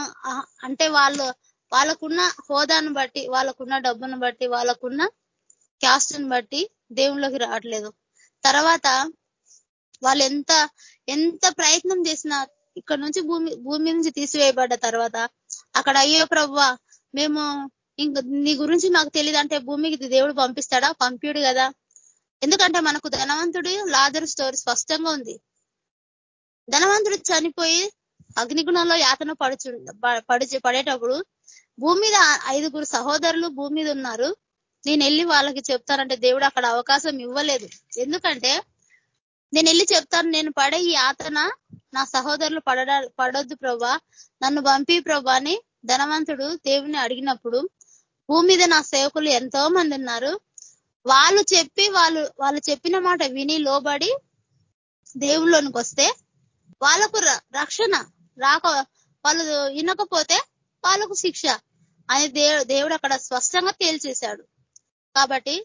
అంటే వాళ్ళు వాళ్ళకున్న హోదాను బట్టి వాళ్ళకున్న డబ్బును బట్టి వాళ్ళకున్న క్యాస్ట్ని బట్టి దేవుళ్ళకి రావట్లేదు. తర్వాత వాళ్ళు ఎంత ఎంత ప్రయత్నం చేసినా ఇక్కడ నుంచి భూమి భూమి నుంచి తీసివేయబడ్డ తర్వాత అక్కడ అయ్యో ప్రవ్వా మేము ఇంక నీ గురించి నాకు తెలియదు అంటే భూమికి దేవుడు పంపిస్తాడా? పంపిడు కదా. ఎందుకంటే మనకు ధనవంతుడు లాదరు స్టోరీ స్పష్టంగా ఉంది. ధనవంతుడు చనిపోయి అగ్నిగుణంలో యాతన పడుచు పడి పడేటప్పుడు భూమి మీద ఐదుగురు సహోదరులు భూమి మీద ఉన్నారు. నేను వెళ్ళి వాళ్ళకి చెప్తానంటే దేవుడు అక్కడ అవకాశం ఇవ్వలేదు. ఎందుకంటే నేను వెళ్ళి చెప్తాను నేను పడే ఈ యాతన నా సహోదరులు పడడా పడొద్దు ప్రభా. నన్ను పంపి ప్రభా అని ధనవంతుడు దేవుని అడిగినప్పుడు భూమి మీద నా సేవకులు ఎంతో మంది ఉన్నారు. వాళ్ళు చెప్పి వాళ్ళు వాళ్ళు చెప్పిన మాట విని లోబడి దేవుళ్ళలోనికి వస్తే వాళ్ళకు రక్షణ రాక వాళ్ళు వినకపోతే వాళ్ళకు శిక్ష అని దేవుడు అక్కడ స్పష్టంగా తేల్చేశాడు. కాబట్టి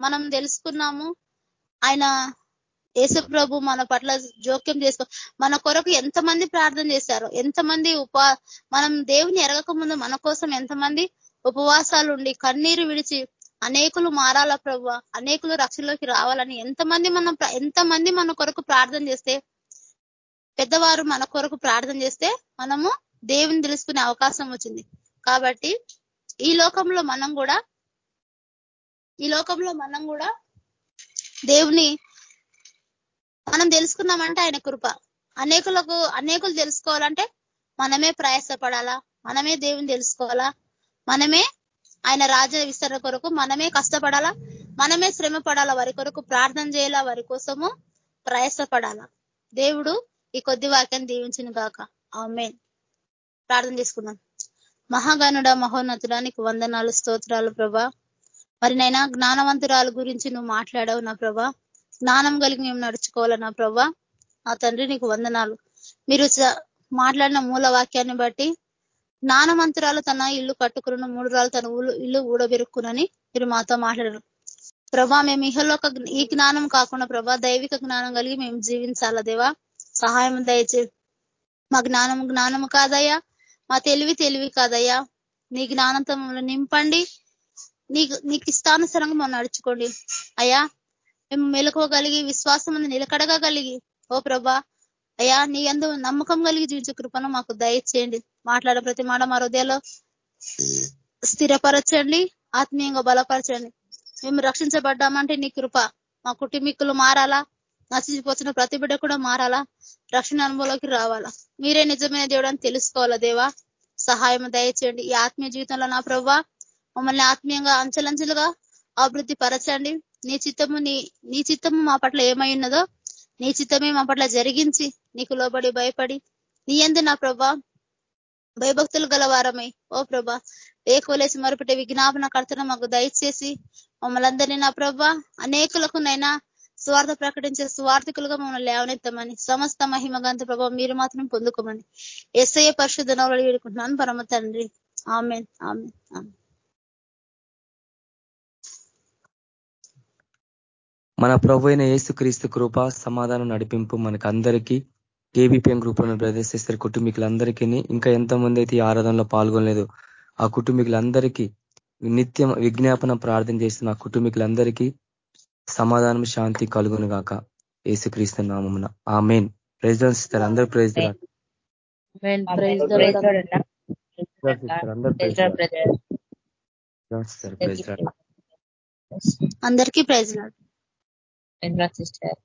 మనం తెలుసుకున్నాము ఆయన యేసుప్రభు మన పట్ల జోక్యం చేసుకో మన కొరకు ఎంతమంది ప్రార్థన చేశారు ఎంతమంది ఉపా మనం దేవుని ఎరగక ముందు మన కోసం ఎంతమంది ఉపవాసాలు ఉండి కన్నీరు విడిచి అనేకులు మారాల ప్రభు అనేకులు రక్షణలోకి రావాలని ఎంతమంది మనం ఎంతమంది మన కొరకు ప్రార్థన చేస్తే పెద్దవారు మన కొరకు ప్రార్థన చేస్తే మనము దేవుని తెలుసుకునే అవకాశం వచ్చింది. కాబట్టి ఈ లోకంలో మనం కూడా ఈ లోకంలో మనం కూడా దేవుని మనం తెలుసుకున్నామంటే ఆయన కృప. అనేకులకు అనేకులు తెలుసుకోవాలంటే మనమే ప్రయాసపడాలా? మనమే దేవుని తెలుసుకోవాలా? మనమే ఆయన రాజ్య విస్తరణ కొరకు మనమే కష్టపడాలా? మనమే శ్రమ పడాలా? వారి కొరకు ప్రార్థన చేయాలా? వారి కోసము ప్రయాసపడాలా? దేవుడు ఈ కొద్ది వాక్యాన్ని దీవించిన గాక. ఆమె ప్రార్థన చేసుకున్నాం మహాగణుడ మహోన్నతుడానికి వందనాలు స్తోత్రాలు ప్రభా. మరి నైనా జ్ఞానవంతురాల గురించి నువ్వు మాట్లాడవు నా ప్రభా. జ్ఞానం కలిగి మేము నడుచుకోవాలా నా ప్రభా? ఆ తండ్రి నీకు వందనాలు. మీరు మాట్లాడిన మూల వాక్యాన్ని బట్టి జ్ఞానవంతురాలు తన ఇల్లు కట్టుకున్న మూడు రాళ్ళు తన ఇల్లు ఊడబెరుక్కునని మీరు మాతో మాట్లాడారు. ప్రభా మేము ఇహలోక ఈ జ్ఞానం కాకుండా ప్రభా దైవిక జ్ఞానం కలిగి మేము జీవించాలా దేవా? సహాయం దయచే. మా జ్ఞానం జ్ఞానము కాదయ్యా. మా తెలివి తెలివి కాదయ్యా. నీ జ్ఞానంతో మమ్మల్ని నింపండి. నీకు నీకు ఇష్టానుసరంగా మనం నడుచుకోండి. అయ్యా మేము మెలకువగలిగి విశ్వాసం నిలకడగా కలిగి ఓ ప్రభా అయ్యా నీ అందు నమ్మకం కలిగి జీవించే కృపను మాకు దయచేయండి. మాట్లాడే ప్రతి మాట మా హృదయాల్లో స్థిరపరచండి ఆత్మీయంగా బలపరచండి. మేము రక్షించబడ్డామంటే నీ కృప మా కుటుంబీకులు మారాలా? నశించిపోతున్న ప్రతి బిడ్డ కూడా మారాలా? రక్షణ అనుభవంలోకి రావాలా? మీరే నిజమైన దేవుడు అని తెలుసుకోవాలా దేవా? సహాయం దయచేయండి. ఈ ఆత్మీయ జీవితంలో నా ప్రభావ మమ్మల్ని ఆత్మీయంగా అంచెలంచెలుగా అభివృద్ధి పరచండి. నీ చిత్తము నీ నీ చిత్తము మా పట్ల ఏమై ఉన్నదో నీ చిత్తమే మా పట్ల జరిగించి నీకు లోబడి భయపడి నీ ఎందు నా ప్రభా భయభక్తులు గలవారమై. ఓ ప్రభా వేకులేసి మరొకటి విజ్ఞాపన కర్తను మాకు దయచేసి మమ్మల్ని అందరినీ నా ప్రభా అనేకులకు నైనా స్వార్థ ప్రకటించే స్వార్థికులుగా మమ్మల్ని లేవనెత్తమని సమస్త మహిమ గంత ప్రభావ మీరు మాత్రం పొందుకోమని. ఎస్ఐ పరిశుద్ధ నవలు వేడుకుంటున్నాను. పరమ తండ్రి. ఆమెన్. ఆమెన్. మన ప్రభు అయిన క్రీస్తు కృప సమాధానం నడిపింపు మనకు అందరికీ కేబీపీఎం గ్రూప్లను ప్రదర్శిస్తారు కుటుంబీకులందరికీ ఇంకా ఎంతమంది అయితే ఈ ఆరాధనలో పాల్గొనలేదు ఆ కుటుంబీకులందరికీ నిత్యం విజ్ఞాపన ప్రార్థన చేస్తున్న ఆ కుటుంబీకులందరికీ సమాధానం శాంతి కలుగును గాక. ఏసుక్రీస్తు నామమున. ఆ మెయిన్ ప్రైజ్ ఇస్తారు అందరూ ప్రైజ్ అందరికీ ప్రైజ్ సిస్టర్